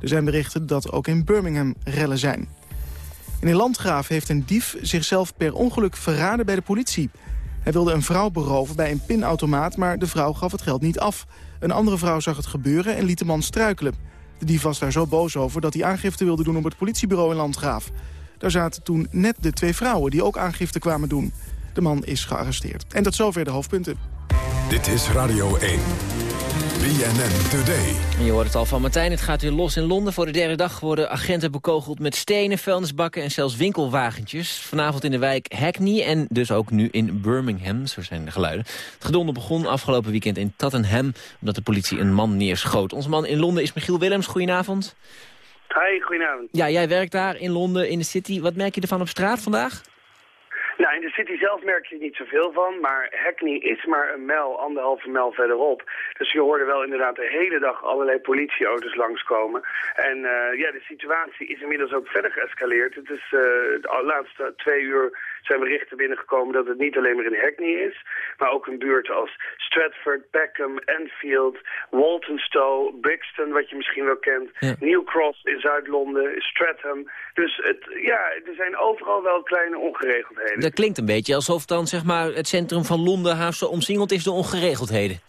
Er zijn berichten dat ook in Birmingham rellen zijn. In Landgraaf heeft een dief zichzelf per ongeluk verraden bij de politie. Hij wilde een vrouw beroven bij een pinautomaat, maar de vrouw gaf het geld niet af. Een andere vrouw zag het gebeuren en liet de man struikelen. De dief was daar zo boos over dat hij aangifte wilde doen op het politiebureau in Landgraaf. Daar zaten toen net de twee vrouwen die ook aangifte kwamen doen. De man is gearresteerd. En tot zover de hoofdpunten. Dit is Radio 1. BNN Today. En je hoort het al van Martijn, het gaat weer los in Londen. Voor de derde dag worden agenten bekogeld met stenen, vuilnisbakken en zelfs winkelwagentjes. Vanavond in de wijk Hackney en dus ook nu in Birmingham, zo zijn de geluiden. Het gedonder begon afgelopen weekend in Tottenham, omdat de politie een man neerschoot. Onze man in Londen is Michiel Willems, goedenavond. Hi, goedenavond. Ja, jij werkt daar in Londen, in de city. Wat merk je ervan op straat vandaag? Nou, in de city zelf merk je niet zoveel van, maar Hackney is maar een mijl, anderhalve mijl verderop. Dus je hoorde wel inderdaad de hele dag allerlei politieauto's langskomen. En uh, ja, de situatie is inmiddels ook verder geëscaleerd. Het is uh, de laatste twee uur zijn berichten binnengekomen dat het niet alleen maar in Hackney is, maar ook in buurten als Stratford, Peckham, Enfield, Walthamstow, Brixton, wat je misschien wel kent, ja. New Cross in Zuid-Londen, Stratham. Dus het, ja, er zijn overal wel kleine ongeregeldheden. Dat klinkt een beetje alsof dan zeg maar, het centrum van Londen haast omsingeld is door ongeregeldheden.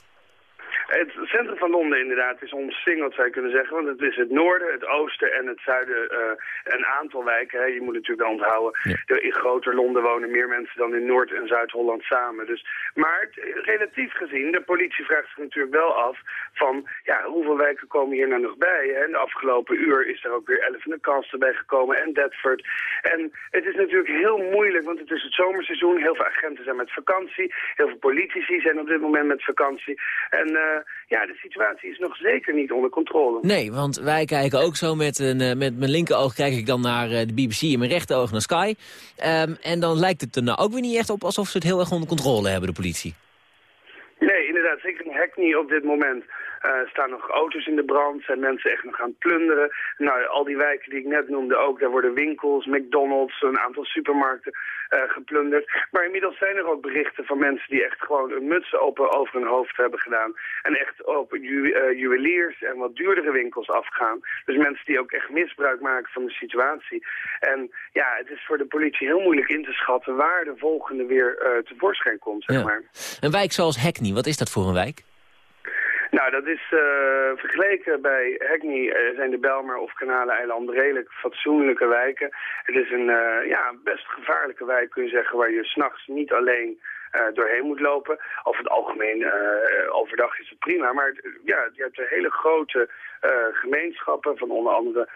Het centrum van Londen inderdaad is omsingeld, zou je kunnen zeggen. Want het is het noorden, het oosten en het zuiden uh, een aantal wijken. Hè. Je moet natuurlijk wel onthouden, ja. in groter Londen wonen meer mensen dan in Noord- en Zuid-Holland samen. Dus, maar relatief gezien, de politie vraagt zich natuurlijk wel af van... ja, hoeveel wijken komen hier nou nog bij? Hè? De afgelopen uur is er ook weer Elephant bij gekomen en Deptford. En het is natuurlijk heel moeilijk, want het is het zomerseizoen. Heel veel agenten zijn met vakantie. Heel veel politici zijn op dit moment met vakantie. En uh, ja, de situatie is nog zeker niet onder controle. Nee, want wij kijken ook zo met, een, uh, met mijn linkeroog kijk ik dan naar uh, de BBC en mijn rechteroog naar Sky. Um, en dan lijkt het er nou ook weer niet echt op alsof ze het heel erg onder controle hebben, de politie. Nee, inderdaad. Zeker Hackney op dit moment uh, staan nog auto's in de brand, zijn mensen echt nog aan het plunderen. Nou, al die wijken die ik net noemde ook, daar worden winkels, McDonald's, een aantal supermarkten uh, geplunderd. Maar inmiddels zijn er ook berichten van mensen die echt gewoon een muts open over hun hoofd hebben gedaan. En echt op ju uh, juweliers en wat duurdere winkels afgaan. Dus mensen die ook echt misbruik maken van de situatie. En ja, het is voor de politie heel moeilijk in te schatten waar de volgende weer tevoorschijn komt, zeg ja. maar. Een wijk zoals Hackney, wat is dat voor een wijk? Nou, dat is uh, vergeleken bij Hackney uh, zijn de Belmer of Kanaaleilanden redelijk fatsoenlijke wijken. Het is een uh, ja, best gevaarlijke wijk, kun je zeggen, waar je s'nachts niet alleen doorheen moet lopen. Over het algemeen, overdag is het prima. Maar ja, je hebt hele grote gemeenschappen van onder andere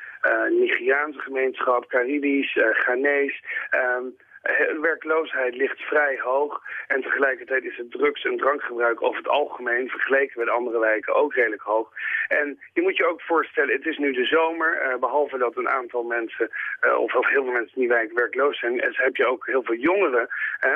Nigeriaanse gemeenschap, Caribisch, Ghanese... De werkloosheid ligt vrij hoog en tegelijkertijd is het drugs- en drankgebruik over het algemeen vergeleken met andere wijken ook redelijk hoog. En je moet je ook voorstellen, het is nu de zomer, uh, behalve dat een aantal mensen, uh, of heel veel mensen in die wijk werkloos zijn, en heb je ook heel veel jongeren.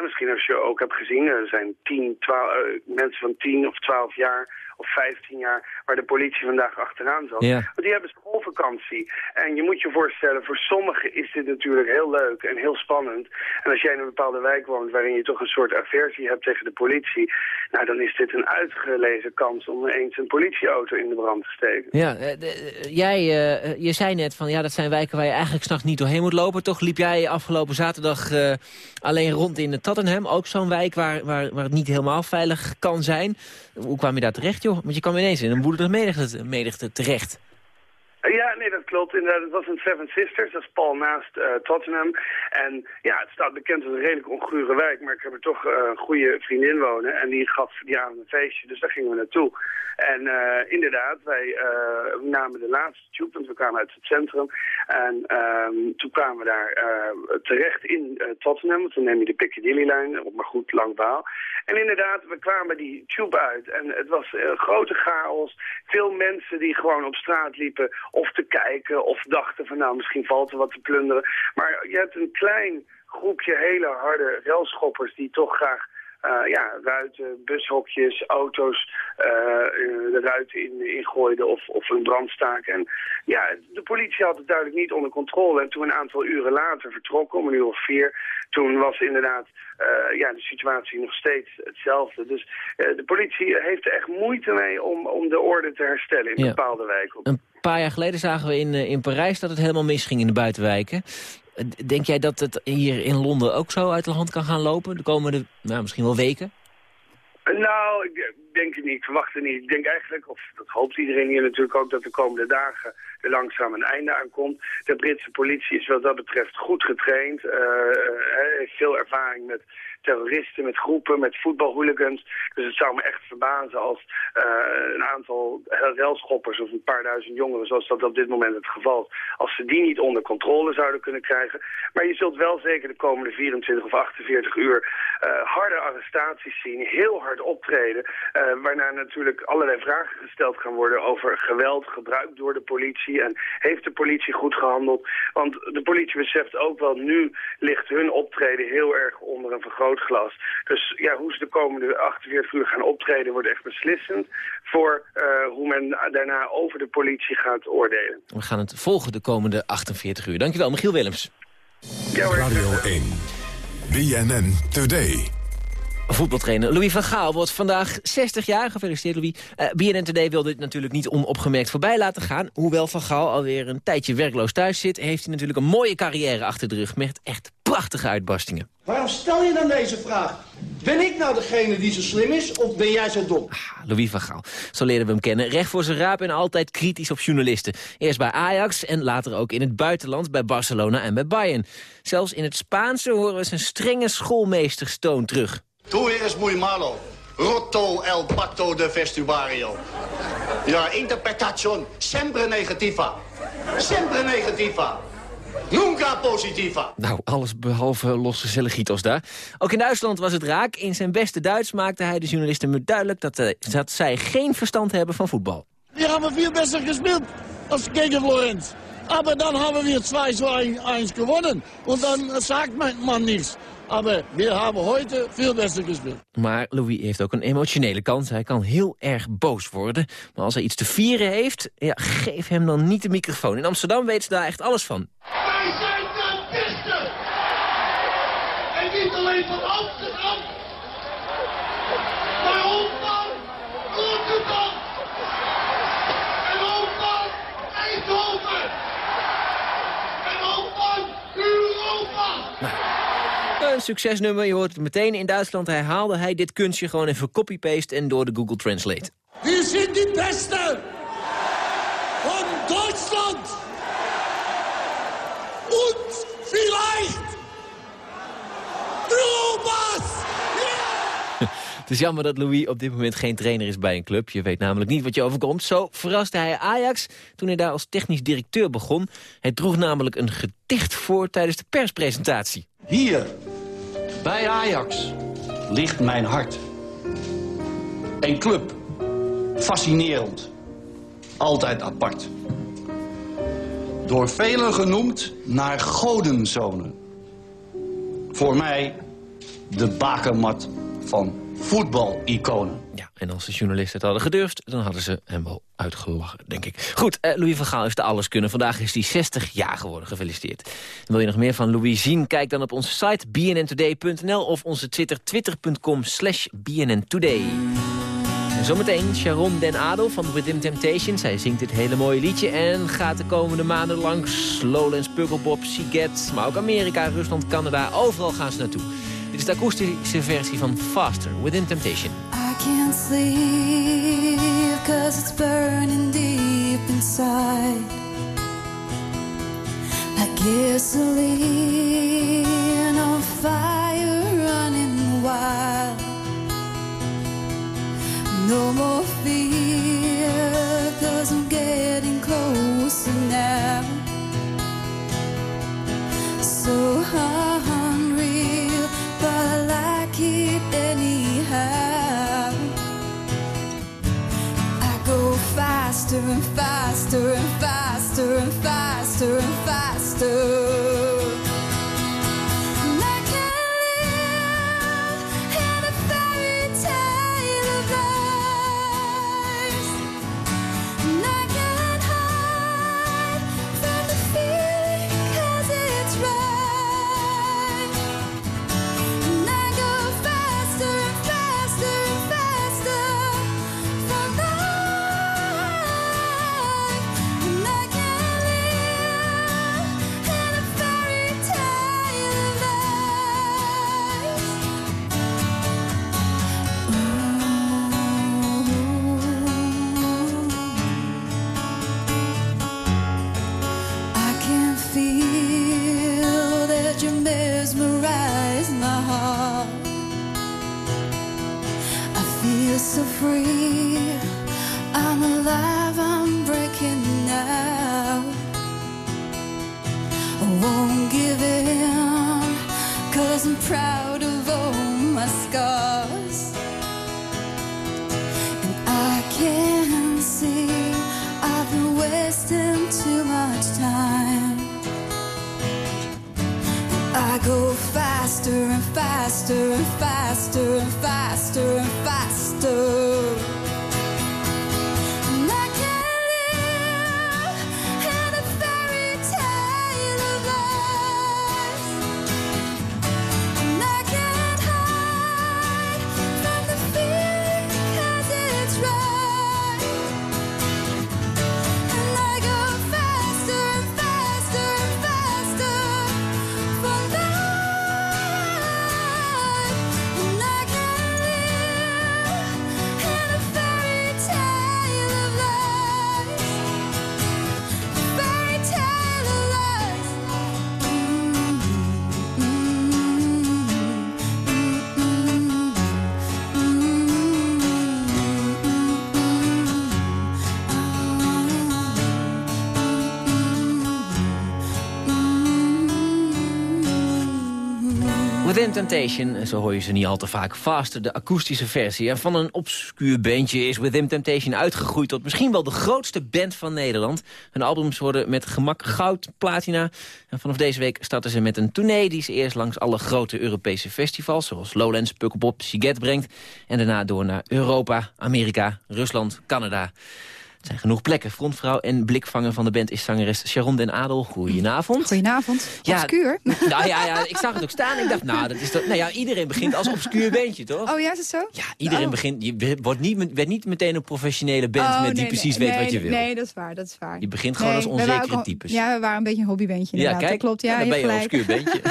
Misschien als je ook hebt gezien, er zijn 10, 12, mensen van 10 of 12 jaar of 15 jaar waar de politie vandaag achteraan zat. Ja. Want die hebben schoolvakantie. En je moet je voorstellen, voor sommigen is dit natuurlijk heel leuk en heel spannend. En als jij in een bepaalde wijk woont waarin je toch een soort aversie hebt tegen de politie... nou, dan is dit een uitgelezen kans om eens een politieauto in de brand te steken. Ja, uh, de, jij uh, je zei net van ja, dat zijn wijken waar je eigenlijk s'nachts niet doorheen moet lopen. Toch liep jij afgelopen zaterdag uh, alleen rond in Tottenham. Ook zo'n wijk waar, waar, waar het niet helemaal veilig kan zijn. Hoe kwam je daar terecht, joh? Want je kwam ineens in een woedende menigte, menigte terecht. Ja, Inderdaad, het was een Seven Sisters. Dat is pal naast eh, Tottenham. En ja, het staat bekend als een redelijk ongure wijk. Maar ik heb er toch eh, een goede vriendin wonen. En die gaf die avond een feestje. Dus daar gingen we naartoe. En eh, inderdaad, wij namen de laatste tube, want we kwamen uit het centrum. En ehm, toen kwamen we daar terecht in Tottenham, want dan neem je de Piccadilly-lijn, op maar goed lang. En inderdaad, we kwamen die tube uit en het was grote chaos. Veel mensen die gewoon op straat liepen of te kijken of dachten van nou, misschien valt er wat te plunderen. Maar je hebt een klein groepje hele harde relschoppers die toch graag eh, ja, ruiten, bushokjes, auto's eh, eh, de ruiten in, ingooiden of, of een brand staken. En ja, de politie had het duidelijk niet onder controle. En toen een aantal uren later vertrokken, om een uur of vier, toen was inderdaad ja, de situatie nog steeds hetzelfde. Dus de politie heeft er echt moeite mee om, om de orde te herstellen in Ja. bepaalde wijken. Een paar jaar geleden zagen we in, eh, in Parijs dat het helemaal misging in de buitenwijken. Eh, Denk jij dat het hier in Londen ook zo uit de hand kan gaan lopen de komende, nou, misschien wel weken? Nou, ik denk het niet. Ik verwacht het niet. Ik denk eigenlijk, of dat hoopt iedereen hier natuurlijk ook, dat de komende dagen er langzaam een einde aan komt. De Britse politie is wat dat betreft goed getraind. eh, eh, heeft veel ervaring met terroristen, met groepen, met voetbalhooligans. Dus het zou me echt verbazen als eh, een aantal relschoppers of een paar duizend jongeren, zoals dat op dit moment het geval is, als ze die niet onder controle zouden kunnen krijgen. Maar je zult wel zeker de komende 24 of 48 uur eh, harde arrestaties zien, heel hard optreden, eh, waarna natuurlijk allerlei vragen gesteld gaan worden over geweld gebruikt door de politie en heeft de politie goed gehandeld. Want de politie beseft ook wel, nu ligt hun optreden heel erg onder een vergrootglas. Dus ja, hoe ze de komende 48 uur gaan optreden wordt echt beslissend voor eh, hoe men daarna over de politie gaat oordelen. We gaan het volgen de komende 48 uur. Dankjewel, Michiel Willems. Radio 1. BNN Today. Voetbaltrainer Louis van Gaal wordt vandaag 60 jaar. Gefeliciteerd Louis. Eh BNN Today wil dit natuurlijk niet onopgemerkt voorbij laten gaan. Hoewel Van Gaal alweer een tijdje werkloos thuis zit... heeft hij natuurlijk een mooie carrière achter de rug... met echt prachtige uitbarstingen. Waarom stel je dan deze vraag? Ben ik nou degene die zo slim is of ben jij zo dom? Louis van Gaal. Zo leren we hem kennen. Recht voor zijn raap en altijd kritisch op journalisten. Eerst bij Ajax en later ook in het buitenland bij Barcelona en bij Bayern. Zelfs in het Spaanse horen we zijn strenge schoolmeesterstoon terug. Tú eres muy malo. Roto el pacto de vestuario. Ja, interpretación siempre negativa. Siempre negativa. Nunca positiva. Nou, alles behalve losse gezelligitos daar. Ook in Duitsland was het raak. In zijn beste Duits maakte hij de journalisten duidelijk... dat, eh, dat zij geen verstand hebben van voetbal. Wir haben viel besser gespielt als gegen Florenz. Aber dann haben wir 2 zu 1 gewonnen. Und dann sagt man, man nichts. Aber wir haben heute viel besser gespielt. Maar Louis heeft ook een emotionele kant. Hij kan heel erg boos worden. Maar als hij iets te vieren heeft, ja, geef hem dan niet de microfoon. In Amsterdam weten ze daar echt alles van. Wij zijn de beste! En niet alleen van Amsterdam, maar ook van Rotterdam. En ook van Eindhoven. En ook van Europa. Een succesnummer, je hoort het meteen. In Duitsland herhaalde hij dit kunstje gewoon even copy-paste... en door de Google Translate. Wir sind die Beste von Deutschland. Und vielleicht Het is jammer dat Louis op dit moment geen trainer is bij een club. Je weet namelijk niet wat je overkomt. Zo verraste hij Ajax toen hij daar als technisch directeur begon. Hij droeg namelijk een gedicht voor tijdens de perspresentatie. Hier, bij Ajax, ligt mijn hart. Een club, fascinerend, altijd apart. Door velen genoemd naar godenzonen. Voor mij de bakermat van voetbaliconen. Ja, en als de journalisten het hadden gedurfd, dan hadden ze hem wel uitgelachen, denk ik. Goed, eh, Louis van Gaal heeft de alles kunnen. Vandaag is hij 60 jaar geworden. Gefeliciteerd. Wil je nog meer van Louis zien? Kijk dan op onze site bnntoday.nl of onze Twitter twitter.com slash bnntoday. En zometeen Sharon Den Adel van Within Temptation. Zij zingt dit hele mooie liedje en gaat de komende maanden langs Lowlands, Pukkelpop, Siget, maar ook Amerika, Rusland, Canada. Overal gaan ze naartoe. Dit is de akoestische versie van Faster, Within Temptation. I can't sleep cause it's burning deep inside. Gasoline on fire running wild. No more fear, cause I'm getting closer now. So unreal, I go faster and faster and faster and faster and faster. Temptation, zo hoor je ze niet al te vaak, Faster, de akoestische versie. En van een obscuur bandje is Within Temptation uitgegroeid tot misschien wel de grootste band van Nederland. Hun albums worden met gemak goud, platina. En vanaf deze week starten ze met een tournee die ze eerst langs alle grote Europese festivals, zoals Lowlands, Pukkelpop, Siget brengt. En daarna door naar Europa, Amerika, Rusland, Canada. Er zijn genoeg plekken. Frontvrouw en blikvanger van de band is zangeres Sharon den Adel. Goedenavond. Goedenavond. Obscuur. Nou ja, ja, ik zag het ook staan. Ik dacht, nou, dat is toch, nou ja, iedereen begint als obscuur bandje, toch? Oh ja, is het zo? Ja, iedereen Oh. begint. Je wordt niet, werd niet meteen een professionele band Oh, met die precies nee, weet wat je wil. Nee, dat is waar, dat is waar. Je begint gewoon als onzekere types. Ja, we waren een beetje een hobbybandje Ja, inderdaad. kijk, dat klopt. Ja, dan je ben je een obscuur bandje.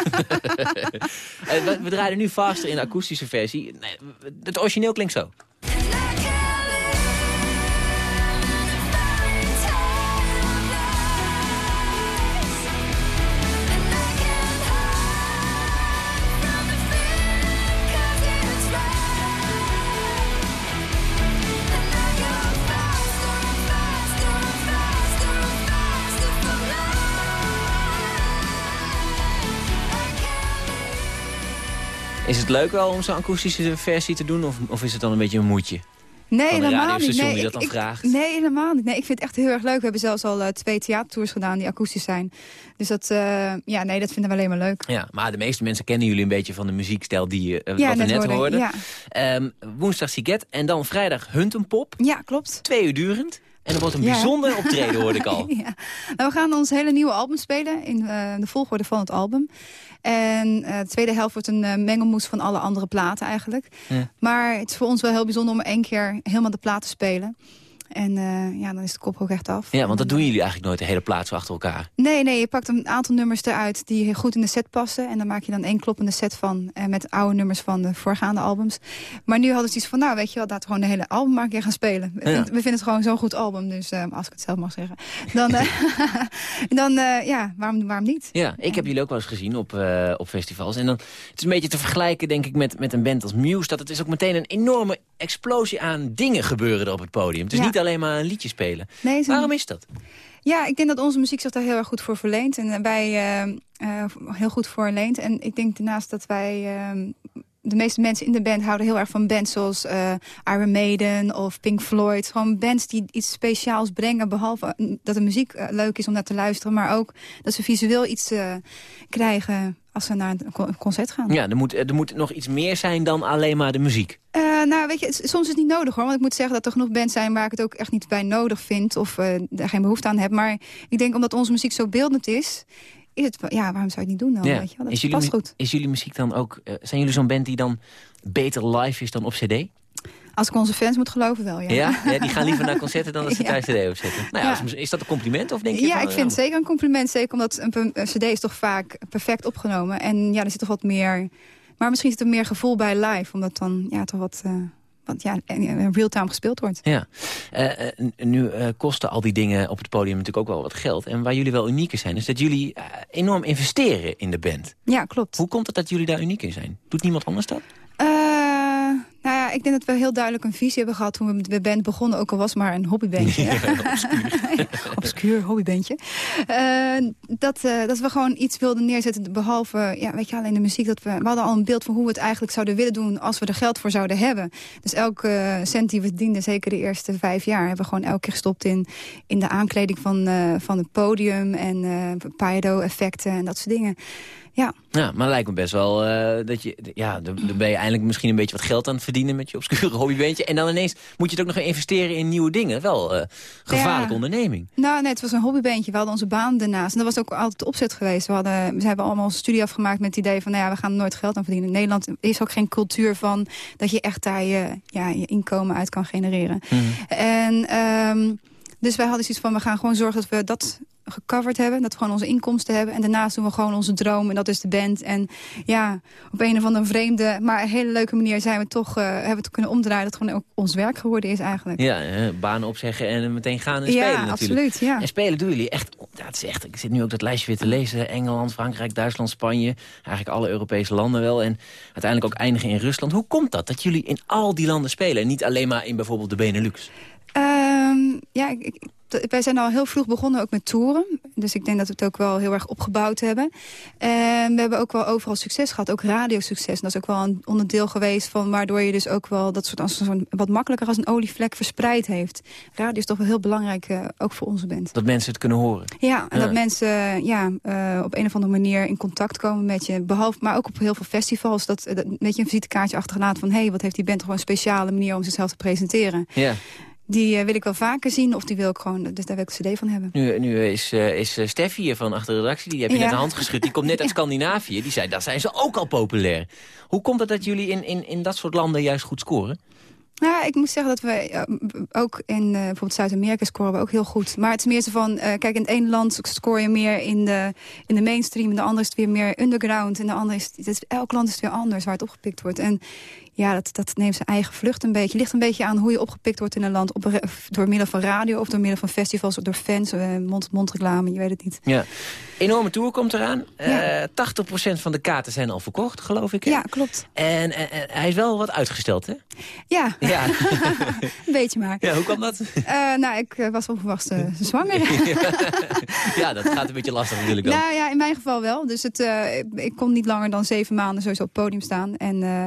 Eh, we, we draaien nu faster in de akoestische versie. Nee, het origineel klinkt zo. Leuk wel om zo'n akoestische versie te doen? Of, of is het dan een beetje een moedje? Nee, helemaal niet. Nee, ik- dan ik- vraagt? Nee, helemaal niet. Nee, ik vind het echt heel erg leuk. We hebben zelfs al eh, twee theatertours gedaan die akoestisch zijn. Dus dat, eh, ja, nee, dat vinden we alleen maar leuk. Ja, maar de meeste mensen kennen jullie een beetje van de muziekstijl die eh, Ja, wat we net net hoorden, ja. Ehm, woensdag Siget en dan vrijdag Huntenpop. Ja, klopt. Twee uur durend. En er wordt een Ja. bijzonder optreden, hoorde ik al. ja. nou, we gaan ons hele nieuwe album spelen in eh, de volgorde van het album. En eh, de tweede helft wordt een eh, mengelmoes van alle andere platen eigenlijk. Ja. Maar het is voor ons wel heel bijzonder om één keer helemaal de plaat te spelen. En eh, ja, dan is de kop ook echt af. Ja, want dat doen jullie eigenlijk nooit, de hele plaat zo achter elkaar. Nee, nee, je pakt een aantal nummers eruit die goed in de set passen. En dan maak je dan één kloppende set van. En met oude nummers van de voorgaande albums. Maar nu hadden ze iets van, nou weet je wel, laten we gewoon de hele album maar een keer gaan spelen. We, Ja. vinden, we vinden het gewoon zo'n goed album. Dus eh, als ik het zelf mag zeggen. Dan, eh, dan eh, ja, waarom, waarom niet? Ja, ik heb jullie ook wel eens gezien op, eh, op festivals. En dan, het is een beetje te vergelijken, denk ik, met, met een band als Muse. Dat het is ook meteen een enorme explosie aan dingen gebeuren er op het podium. Het is Ja. niet alleen maar een liedje spelen. Nee, Waarom is dat? Ja, ik denk dat onze muziek zich daar heel erg goed voor verleent. En wij eh, eh, heel goed voor leent. En ik denk daarnaast dat wij... eh, de meeste mensen in de band houden heel erg van bands zoals eh, Iron Maiden of Pink Floyd. Gewoon bands die iets speciaals brengen. Behalve eh, dat de muziek eh, leuk is om naar te luisteren. Maar ook dat ze visueel iets krijgen als ze naar een co- concert gaan. Ja, er moet, er moet nog iets meer zijn dan alleen maar de muziek. Nou, weet je, het- soms is het niet nodig hoor. Want ik moet zeggen dat er genoeg bands zijn waar ik het ook echt niet bij nodig vind. Of daar geen behoefte aan heb. Maar ik denk omdat onze muziek zo beeldend is. Is het, ja, waarom zou je het niet doen dan? Ja. Weet je? Dat Is, jullie, past goed. is jullie muziek dan ook... eh, zijn jullie zo'n band die dan beter live is dan op cd? Als ik onze fans moet geloven wel, ja. Ja? ja? die gaan liever naar concerten dan dat ze Ja. thuis cd opzetten. Nou ja, is- is dat een compliment of denk je Ja, van, ik vind het ja, zeker een compliment. Zeker omdat een cd is toch vaak perfect opgenomen. En ja, er zit toch wat meer... Maar misschien zit er meer gevoel bij live. Omdat dan ja, toch wat... eh wat ja, in real-time gespeeld wordt. Ja, Eh, eh, nu eh, kosten al die dingen op het podium natuurlijk ook wel wat geld. En waar jullie wel uniek in zijn, is dat jullie enorm investeren in de band. Ja, klopt. Hoe komt het dat jullie daar uniek in zijn? Doet niemand anders dat? Ik denk dat we heel duidelijk een visie hebben gehad toen we met de band begonnen. Ook al was maar een hobbybandje. Obscuur hobbybandje. Eh, dat, eh, dat we gewoon iets wilden neerzetten. Behalve, ja, weet je, alleen de muziek. Dat we, we hadden al een beeld van hoe we het eigenlijk zouden willen doen als we er geld voor zouden hebben. Dus elke eh, cent die we verdienden, zeker de eerste vijf jaar, hebben we gewoon elke keer gestopt in, in de aankleding van, van het podium en eh Paido-effecten en dat soort dingen. Ja. Ja, maar lijkt me best wel eh, dat je... Ja, dan dan ben je eindelijk misschien een beetje wat geld aan het verdienen... met je obscure hobbybandje. En dan ineens moet je het ook nog gaan investeren in nieuwe dingen. Wel eh gevaarlijke Ja. onderneming. Nou, nee, het was een hobbybandje. We hadden onze baan daarnaast. En dat was ook altijd de opzet geweest. We, hadden, we hebben allemaal onze studie afgemaakt met het idee van... nou ja, we gaan er nooit geld aan verdienen. In Nederland is ook geen cultuur van... dat je echt daar je, ja, je inkomen uit kan genereren. En ehm, dus wij hadden zoiets van... we gaan gewoon zorgen dat we dat gecoverd hebben. Dat we gewoon onze inkomsten hebben. En daarnaast doen we gewoon onze droom. En dat is de band. En ja, op een of andere vreemde... maar een hele leuke manier zijn we toch, eh, hebben we het kunnen omdraaien... dat het gewoon ook ons werk geworden is eigenlijk. Ja, eh, banen opzeggen en meteen gaan en Ja, spelen natuurlijk. absoluut, ja. En spelen doen jullie echt... Ja, het is echt ik zit nu ook dat lijstje weer te lezen. Engeland, Frankrijk, Duitsland, Spanje. Eigenlijk alle Europese landen wel. En uiteindelijk ook eindigen in Rusland. Hoe komt dat, dat jullie in al die landen spelen? En niet alleen maar in bijvoorbeeld de Benelux? Ehm, ja, ik, wij zijn al heel vroeg begonnen ook met toeren. Dus ik denk dat we het ook wel heel erg opgebouwd hebben. En we hebben ook wel overal succes gehad, ook radiosucces. En dat is ook wel een onderdeel geweest van waardoor je dus ook wel dat soort als een wat makkelijker als een olievlek verspreid heeft. Radio is toch wel heel belangrijk, eh, ook voor onze band. Dat mensen het kunnen horen. Ja, en Ja. dat mensen ja, eh, op een of andere manier in contact komen met je. Behalve, maar ook op heel veel festivals. Dat, dat met je een visitekaartje achtergelaten van... hé, hey, wat heeft die band toch een speciale manier om zichzelf te presenteren. Ja. Die eh, wil ik wel vaker zien of die wil ik gewoon... Dus daar wil ik een cd van hebben. Nu, nu is, eh is eh, Steffi hier van achter de redactie. Die heb je Ja. net de hand geschud. Die komt net uit Scandinavië. Die zei, daar zijn ze ook al populair. Hoe komt het dat jullie in, in, in dat soort landen juist goed scoren? Nou, ik moet zeggen dat we ook in bijvoorbeeld Zuid-Amerika scoren we ook heel goed. Maar het is meer zo van, kijk, in het ene land scoor je meer in de, in de mainstream. In de andere is het weer meer underground. En de andere is, het is, elk land is het weer anders waar het opgepikt wordt. En ja, dat, dat neemt zijn eigen vlucht een beetje. ligt een beetje aan hoe je opgepikt wordt in een land. Op, door middel van radio of door middel van festivals. Of door fans, eh, mond-mond reclame, je weet het niet. Ja. Enorme tour komt eraan. Ja. Eh 80% van de kaarten zijn al verkocht, geloof ik. hè? Ja, klopt. En eh, eh, hij is wel wat uitgesteld, hè? Ja, Ja. een beetje maar. ja, hoe kwam dat? Eh, nou, ik eh, was onverwachts eh, zwanger. ja, dat gaat een beetje lastig natuurlijk dan. Nou ja, in mijn geval wel. Dus het, eh, ik- kon niet langer dan zeven maanden sowieso op het podium staan. En, eh,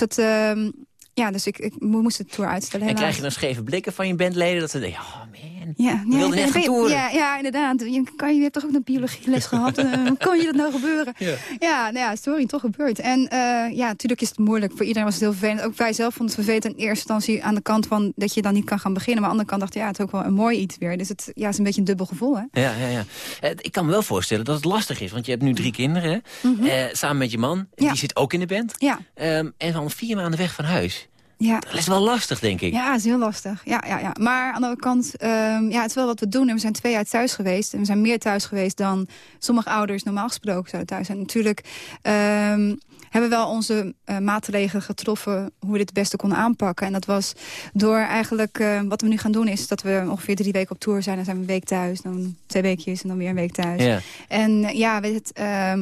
dus dat, ehm, ja, dus ik, ik moest de tour uitstellen. en helaas. krijg je dan scheve blikken van je bandleden? Dat ze denken, oh man, Ja, je wilde ja, net gaan toeren. Ja, ja, inderdaad. Je, kan, je hebt toch ook een biologieles gehad? Eh, Hoe kon je dat nou gebeuren? Ja. Ja, nou ja, sorry, toch gebeurd. En eh, ja, natuurlijk is het moeilijk. Voor iedereen was het heel vervelend. Ook wij zelf vonden het vervelend in eerste instantie aan de kant van dat je dan niet kan gaan beginnen. Maar aan de andere kant dacht ik, ja, het is ook wel een mooi iets weer. Dus het, ja, het is een beetje een dubbel gevoel, hè? Ja, ja, ja. Eh, Ik kan me wel voorstellen dat het lastig is. Want je hebt nu drie kinderen? Mhm. Samen met je man. Die zit ook in de band. Ja. Ehm, en van vier maanden weg van huis. Ja. Dat is wel lastig, denk ik. Ja, is heel lastig. Ja, ja, ja. Maar aan de andere kant, ehm, ja, het is wel wat we doen. En we zijn twee jaar thuis geweest. En we zijn meer thuis geweest dan sommige ouders normaal gesproken zouden thuis zijn. Natuurlijk ehm, hebben we wel onze eh, maatregelen getroffen hoe we dit het beste konden aanpakken. En dat was door eigenlijk, eh, wat we nu gaan doen is dat we ongeveer drie weken op tour zijn. Dan zijn we een week thuis, dan twee weekjes en dan weer een week thuis. En eh, ja, weet het,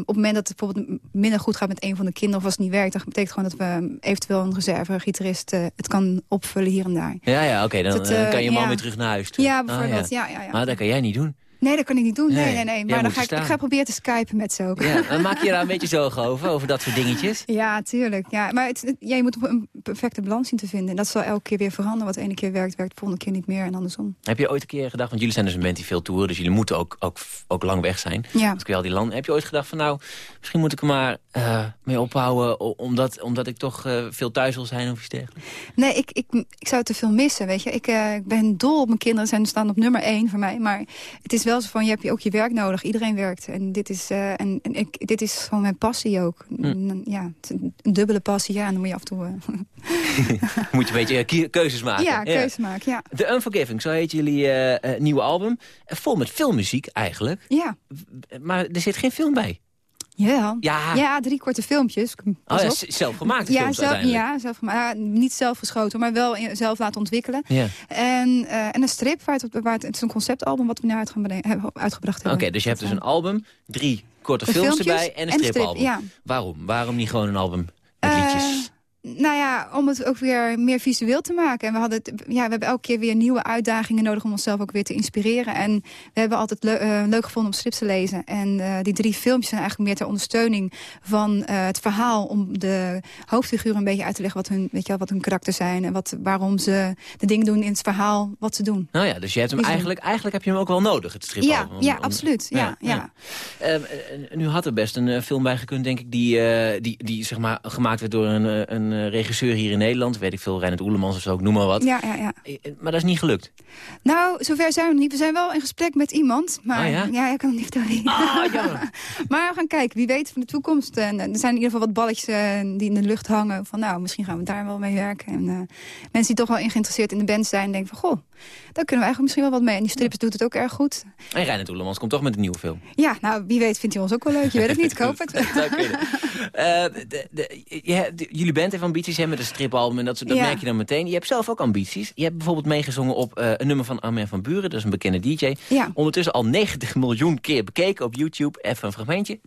op het moment dat het bijvoorbeeld minder goed gaat met een van de kinderen... of als het niet werkt, dan betekent gewoon dat we eventueel een reserve, een gitarist... het kan opvullen hier en daar. Ja, ja, oké, dan Dat, kan je man ja. weer terug naar huis toe. Ja, Ah, bijvoorbeeld. ja. Ja, ja, Maar dat kan jij niet doen. Nee, dat kan ik niet doen. Nee, Nee, nee, Maar dan ga ik, ik ga proberen te skypen met ze ook. Ja, dan maak je daar een beetje zorgen over, over dat soort dingetjes. Ja, tuurlijk. Ja, maar het, het- ja, je moet op een perfecte balans zien te vinden. En dat zal elke keer weer veranderen. Wat de ene keer werkt, werkt de volgende keer niet meer en andersom. Heb je ooit een keer gedacht, want jullie zijn dus een band die veel toeren... dus jullie moeten ook, ook, ook lang weg zijn. Ja. Kun je al die landen. Heb je ooit gedacht van nou, misschien moet ik er maar eh, mee ophouden... omdat, omdat ik toch eh, veel thuis wil zijn of iets dergelijks? Nee, ik, ik, ik zou te veel missen, weet je. Ik, eh, ik ben dol op mijn kinderen. Ze staan op nummer één voor mij. Maar het is wel zo van, je hebt ook je werk nodig. Iedereen werkt. En dit is, eh, en, en ik, dit is gewoon mijn passie ook. Ja, een dubbele passie. Ja, en dan moet je af en toe... eh, moet je een beetje eh, keuzes maken. ja, keuze maken, ja. The Unforgiving, zo heet jullie nieuwe album. Vol met filmmuziek eigenlijk. Ja. Maar er zit geen film bij. Ja. Ja. ja, drie korte filmpjes. Oh Pas ja, op. z- zelfgemaakte ja, zelf, ja, zelf, gemaakt. Ja, niet zelf geschoten, maar wel in- zelf laten ontwikkelen. Ja. En, eh, en een strip, waar het, waar het, het is een conceptalbum wat we nu uitgebra- hebben- uitgebracht Oké, hebben. dus je hebt dus een album, drie korte De films filmpjes erbij en een en een strip, stripalbum. ja. Waarom? Waarom niet gewoon een album met Eh, liedjes? Nou ja, om het ook weer meer visueel te maken. En we, hadden het, ja, we hebben elke keer weer nieuwe uitdagingen nodig om onszelf ook weer te inspireren. En we hebben altijd eh, leuk gevonden om strips te lezen. En eh, die drie filmpjes zijn eigenlijk meer ter ondersteuning van eh, het verhaal. Om de hoofdfiguren een beetje uit te leggen wat hun, weet je wel, wat hun karakter zijn. En wat, waarom ze de dingen doen in het verhaal wat ze doen. Nou ja, dus je hebt hem eigenlijk, eigenlijk heb je hem ook wel nodig, het Ja, om- ja, om- absoluut. Ja, ja. Ehm, eh, nu had er best een film bij gekund, denk ik, die, die, die zeg maar, gemaakt werd door een, eh, een eh, regisseur hier in Nederland. Weet ik veel, Reinhard Oelemans of zo, ik noem maar wat. Ja, ja, ja. Eh, Maar dat is niet gelukt. Nou, zover zijn we niet. We zijn wel in gesprek met iemand. Maar Oh ja? ja? ik kan het niet vertellen. Ah, maar we gaan kijken. Wie weet van de toekomst. En, eh, er zijn in ieder geval wat balletjes eh, die in de lucht hangen. Van nou, misschien gaan we daar wel mee werken. En eh, mensen die toch wel in geïnteresseerd in de band zijn. Denken van, goh, daar kunnen we eigenlijk misschien wel wat mee. En die strips doet het ook erg goed. En Reinhard Oelemans komt toch met een nieuwe film. Ja, nou, wie weet vindt hij ons ook wel leuk. Je weet het niet, ik hoop het. kunnen. Eh, de, de, je hebt- de- jullie band heeft ambities hè, met een stripalbum en dat, dat Ja. merk je dan meteen. Je hebt zelf ook ambities. Je hebt bijvoorbeeld meegezongen op eh, een nummer van Armin van Buren, dat is een bekende DJ. Ja. Ondertussen al 90 miljoen keer bekeken op YouTube. Even een fragmentje.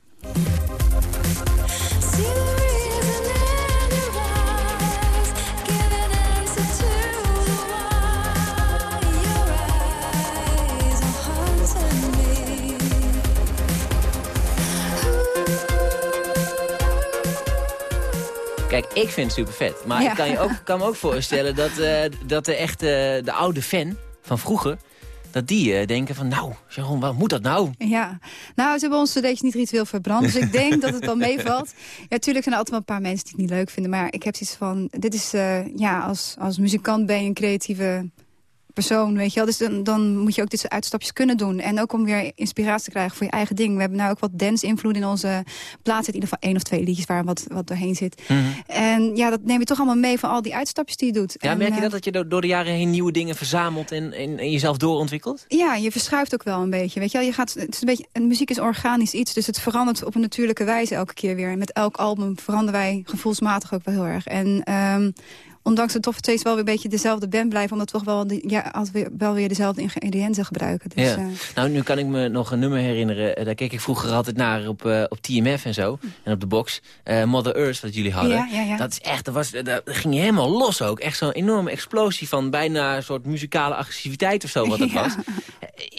Kijk, ik vind het super vet. Maar Ja. ik kan, je ook, kan me ook voorstellen dat, eh, dat de echte de oude fan van vroeger... dat die eh, denken van, nou, Sharon, wat moet dat nou? Ja, nou, ze hebben ons cd'tjes niet ritueel verbrand. Dus ik denk dat het wel meevalt. Ja, tuurlijk zijn er altijd wel een paar mensen die het niet leuk vinden. Maar ik heb zoiets van, dit is, eh, ja, als, als muzikant ben je een creatieve persoon, weet je wel. Dus dan, dan moet je ook dit soort uitstapjes kunnen doen. En ook om weer inspiratie te krijgen voor je eigen ding. We hebben nou ook wat dance-invloed in onze plaats. In ieder geval één of twee liedjes waar wat, wat doorheen zit. En ja, dat neem je toch allemaal mee van al die uitstapjes die je doet. Ja, En, merk je eh, dat, dat je door, de jaren heen nieuwe dingen verzamelt... en, en, en jezelf doorontwikkelt? Ja, je verschuift ook wel een beetje. Weet je, wel. je gaat, het is een beetje, en muziek is organisch iets, dus het verandert op een natuurlijke wijze elke keer weer. En met elk album veranderen wij gevoelsmatig ook wel heel erg. En ehm, ondanks het toch steeds wel weer een beetje dezelfde band blijven, omdat we toch wel, die, ja, altijd weer, wel weer dezelfde ingrediënten gebruiken. Dus, ja. eh, nou, nu kan ik me nog een nummer herinneren. eh, Daar keek ik vroeger altijd naar op, eh, op TMF en zo. En op de box. Mother Earth, wat jullie hadden. Ja, ja, ja. Dat is echt, dat, was, dat ging helemaal los ook. Echt zo'n enorme explosie van bijna een soort muzikale agressiviteit of zo wat het was.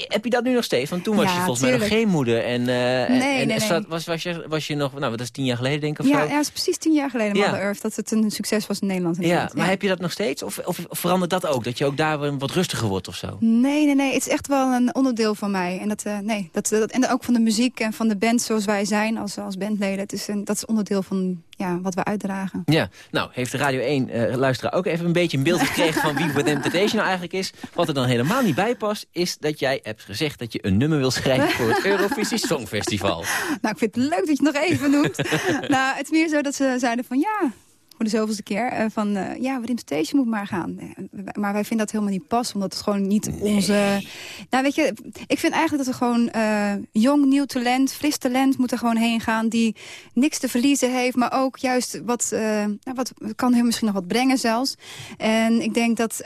Heb je dat nu nog steeds? Want toen was Ja, je volgens mij nog geen moeder. En, eh, en- Nee, en, nee. Was, was, je, was je nog, nou dat is tien jaar geleden denk ik of ja, zo. ja, het is precies tien jaar geleden, Ja. Earth, dat het een succes was in Nederland. Ja, maar heb je dat nog steeds? Of, of verandert dat ook? Dat je ook daar wat rustiger wordt of zo? Nee, nee, nee. Het is echt wel een onderdeel van mij. En, dat, eh, nee, dat, dat, en ook van de muziek en van de band zoals wij zijn als, als bandleden. Het is een, dat is onderdeel van ja, wat we uitdragen. Ja, nou heeft de Radio 1 eh luisteraar ook even een beetje een beeld gekregen van wie With Temptation nou eigenlijk is. Wat er dan helemaal niet bij past, is dat jij hebt gezegd dat je een nummer wil schrijven voor het Eurovisie Songfestival. Nou, ik vind het leuk dat je het nog even noemt. nou, het is meer zo dat ze zeiden van ja, voor de zoveelste keer. eh, van, eh, ja, Wim Station moet maar gaan. Eh, maar wij vinden dat helemaal niet pas, omdat het gewoon niet onze... Nou, weet je, ik vind eigenlijk dat er gewoon jong, nieuw talent, fris talent moet er gewoon heen gaan. Die niks te verliezen heeft, maar ook juist wat, nou, wat kan hem misschien nog wat brengen zelfs. En ik denk dat...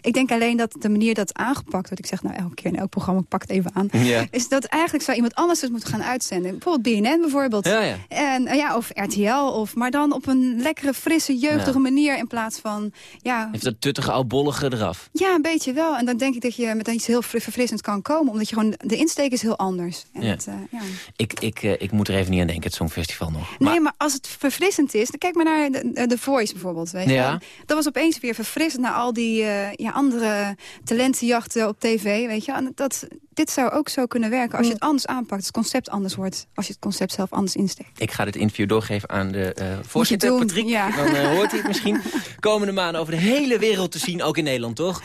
ik denk alleen dat de manier dat aangepakt wordt... ik zeg nou elke keer in elk programma, ik pak het even aan... Is dat eigenlijk zou iemand anders het moeten gaan uitzenden. Bijvoorbeeld BNN bijvoorbeeld. Ja, ja. En, eh, ja, of RTL, of, maar dan op een lekkere, frisse, jeugdige Ja. manier... in plaats van, ja, Heeft dat tuttige, oudbollige eraf. ja, een beetje wel. En dan denk ik dat je met iets heel fri- verfrissends kan komen. Omdat je gewoon, de insteek is heel anders. En Ja. het, eh, ja. Ik, ik, eh, ik moet er even niet aan denken, het Songfestival nog. Maar, Nee, maar als het verfrissend is... dan kijk maar naar de, de Voice bijvoorbeeld. Weet je? Ja. Dat was opeens weer verfrissend... naar al die ja, andere talentenjachten op tv. Weet je? Dat, dit zou ook zo kunnen werken als je het anders aanpakt. Het concept anders wordt. Als je het concept zelf anders insteekt. ik ga dit interview doorgeven aan de eh, voorzitter, doen, Patrick. ja. Dan eh, hoort hij het misschien komende maanden over de hele wereld te zien, ook in Nederland, toch?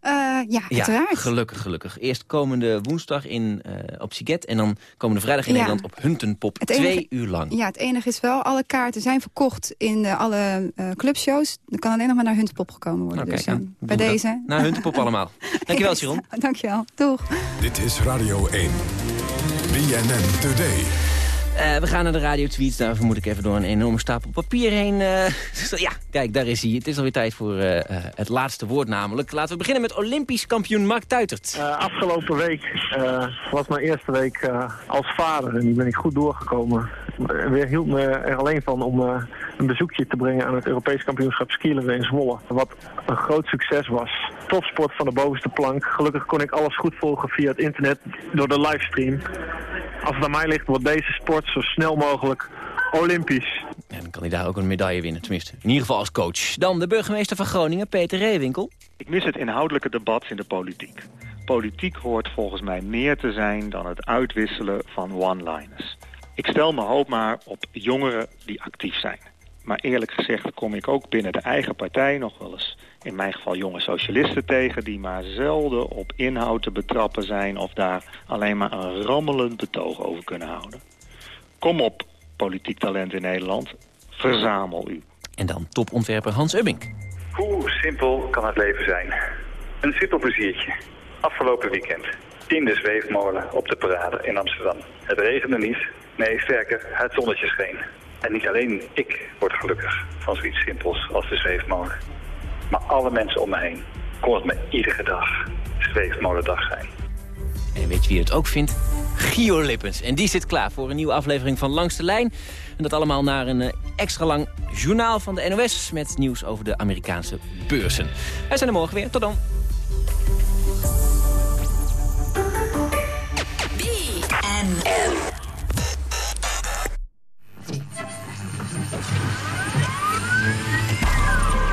Eh, ja, Ja, uiteraard. gelukkig, gelukkig. Eerst komende woensdag in, eh, op Siget en dan komende vrijdag in Ja. Nederland op Huntenpop. Het enige- Twee uur lang. Ja, het enige is wel, alle kaarten zijn verkocht in eh, alle eh, clubshows. Er kan alleen nog maar naar Huntepop gekomen worden. Nou, dus kijk eh, bij deze. dat. Naar Huntenpop allemaal. Dankjewel, Sharon. Dankjewel. Doeg. Dit is Radio 1. BNN Today. Eh, we gaan naar de radio-tweets. Daarvoor moet ik even door een enorme stapel papier heen. eh. ja, kijk, daar is hij. Het is alweer tijd voor eh, het laatste woord namelijk. Laten we beginnen met Olympisch kampioen Mark Tuitert. Afgelopen week was mijn eerste week als vader en die ben ik goed doorgekomen. En weer hield me er alleen van om een bezoekje te brengen aan het Europees kampioenschap skileren in Zwolle. Wat een groot succes was. Topsport van de bovenste plank. Gelukkig kon ik alles goed volgen via het internet door de livestream. Als het aan mij ligt wordt deze sport zo snel mogelijk olympisch. En dan kan hij daar ook een medaille winnen, tenminste. In ieder geval als coach. Dan de burgemeester van Groningen, Peter Reewinkel. Ik mis het inhoudelijke debat in de politiek. Politiek hoort volgens mij meer te zijn dan het uitwisselen van one-liners. Ik stel mijn hoop maar op jongeren die actief zijn. Maar eerlijk gezegd kom ik ook binnen de eigen partij nog wel eens... in mijn geval jonge socialisten tegen... die maar zelden op inhoud te betrappen zijn... of daar alleen maar een rammelend betoog over kunnen houden. Kom op, politiek talent in Nederland. Verzamel u. En dan topontwerper Hans Ubbing. Hoe simpel kan het leven zijn? Een simpel pleziertje. Afgelopen weekend. In de zweefmolen op de parade in Amsterdam. Het regende niet. Nee, sterker, het zonnetje scheen. En niet alleen ik word gelukkig van zoiets simpels als de zweefmolen. Maar alle mensen om me heen kon het me iedere dag zweefmolendag zijn. En weet je wie het ook vindt? Gio Lippens. En die zit klaar voor een nieuwe aflevering van Langs de Lijn. En dat allemaal naar een eh, extra lang journaal van de NOS... met nieuws over de Amerikaanse beurzen. Wij zijn er morgen weer. Tot dan.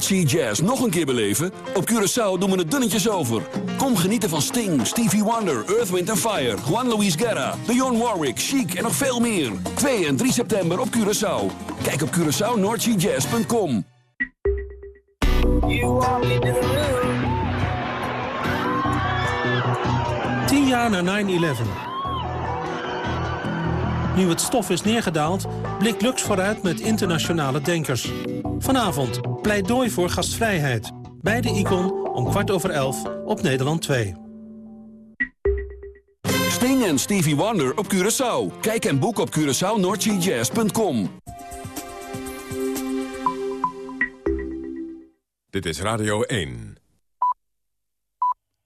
Noordsea Jazz nog een keer beleven? Op Curaçao doen we het dunnetjes over. Kom genieten van Sting, Stevie Wonder, Earth, Wind Fire... Juan Luis Guerra, Dionne Warwick, Chic en nog veel meer. 2 en 3 september op Curaçao. Kijk op CuraçaoNoordseaJazz.com. Tien jaar na 9-11. Nu het stof is neergedaald, blikt Lux vooruit met internationale denkers. Vanavond pleidooi voor gastvrijheid. Bij de Icon om kwart over elf op Nederland 2. Sting en Stevie Wonder op Curaçao. Kijk en boek op CuraçaoNoordseaJazz.com. Dit is Radio 1.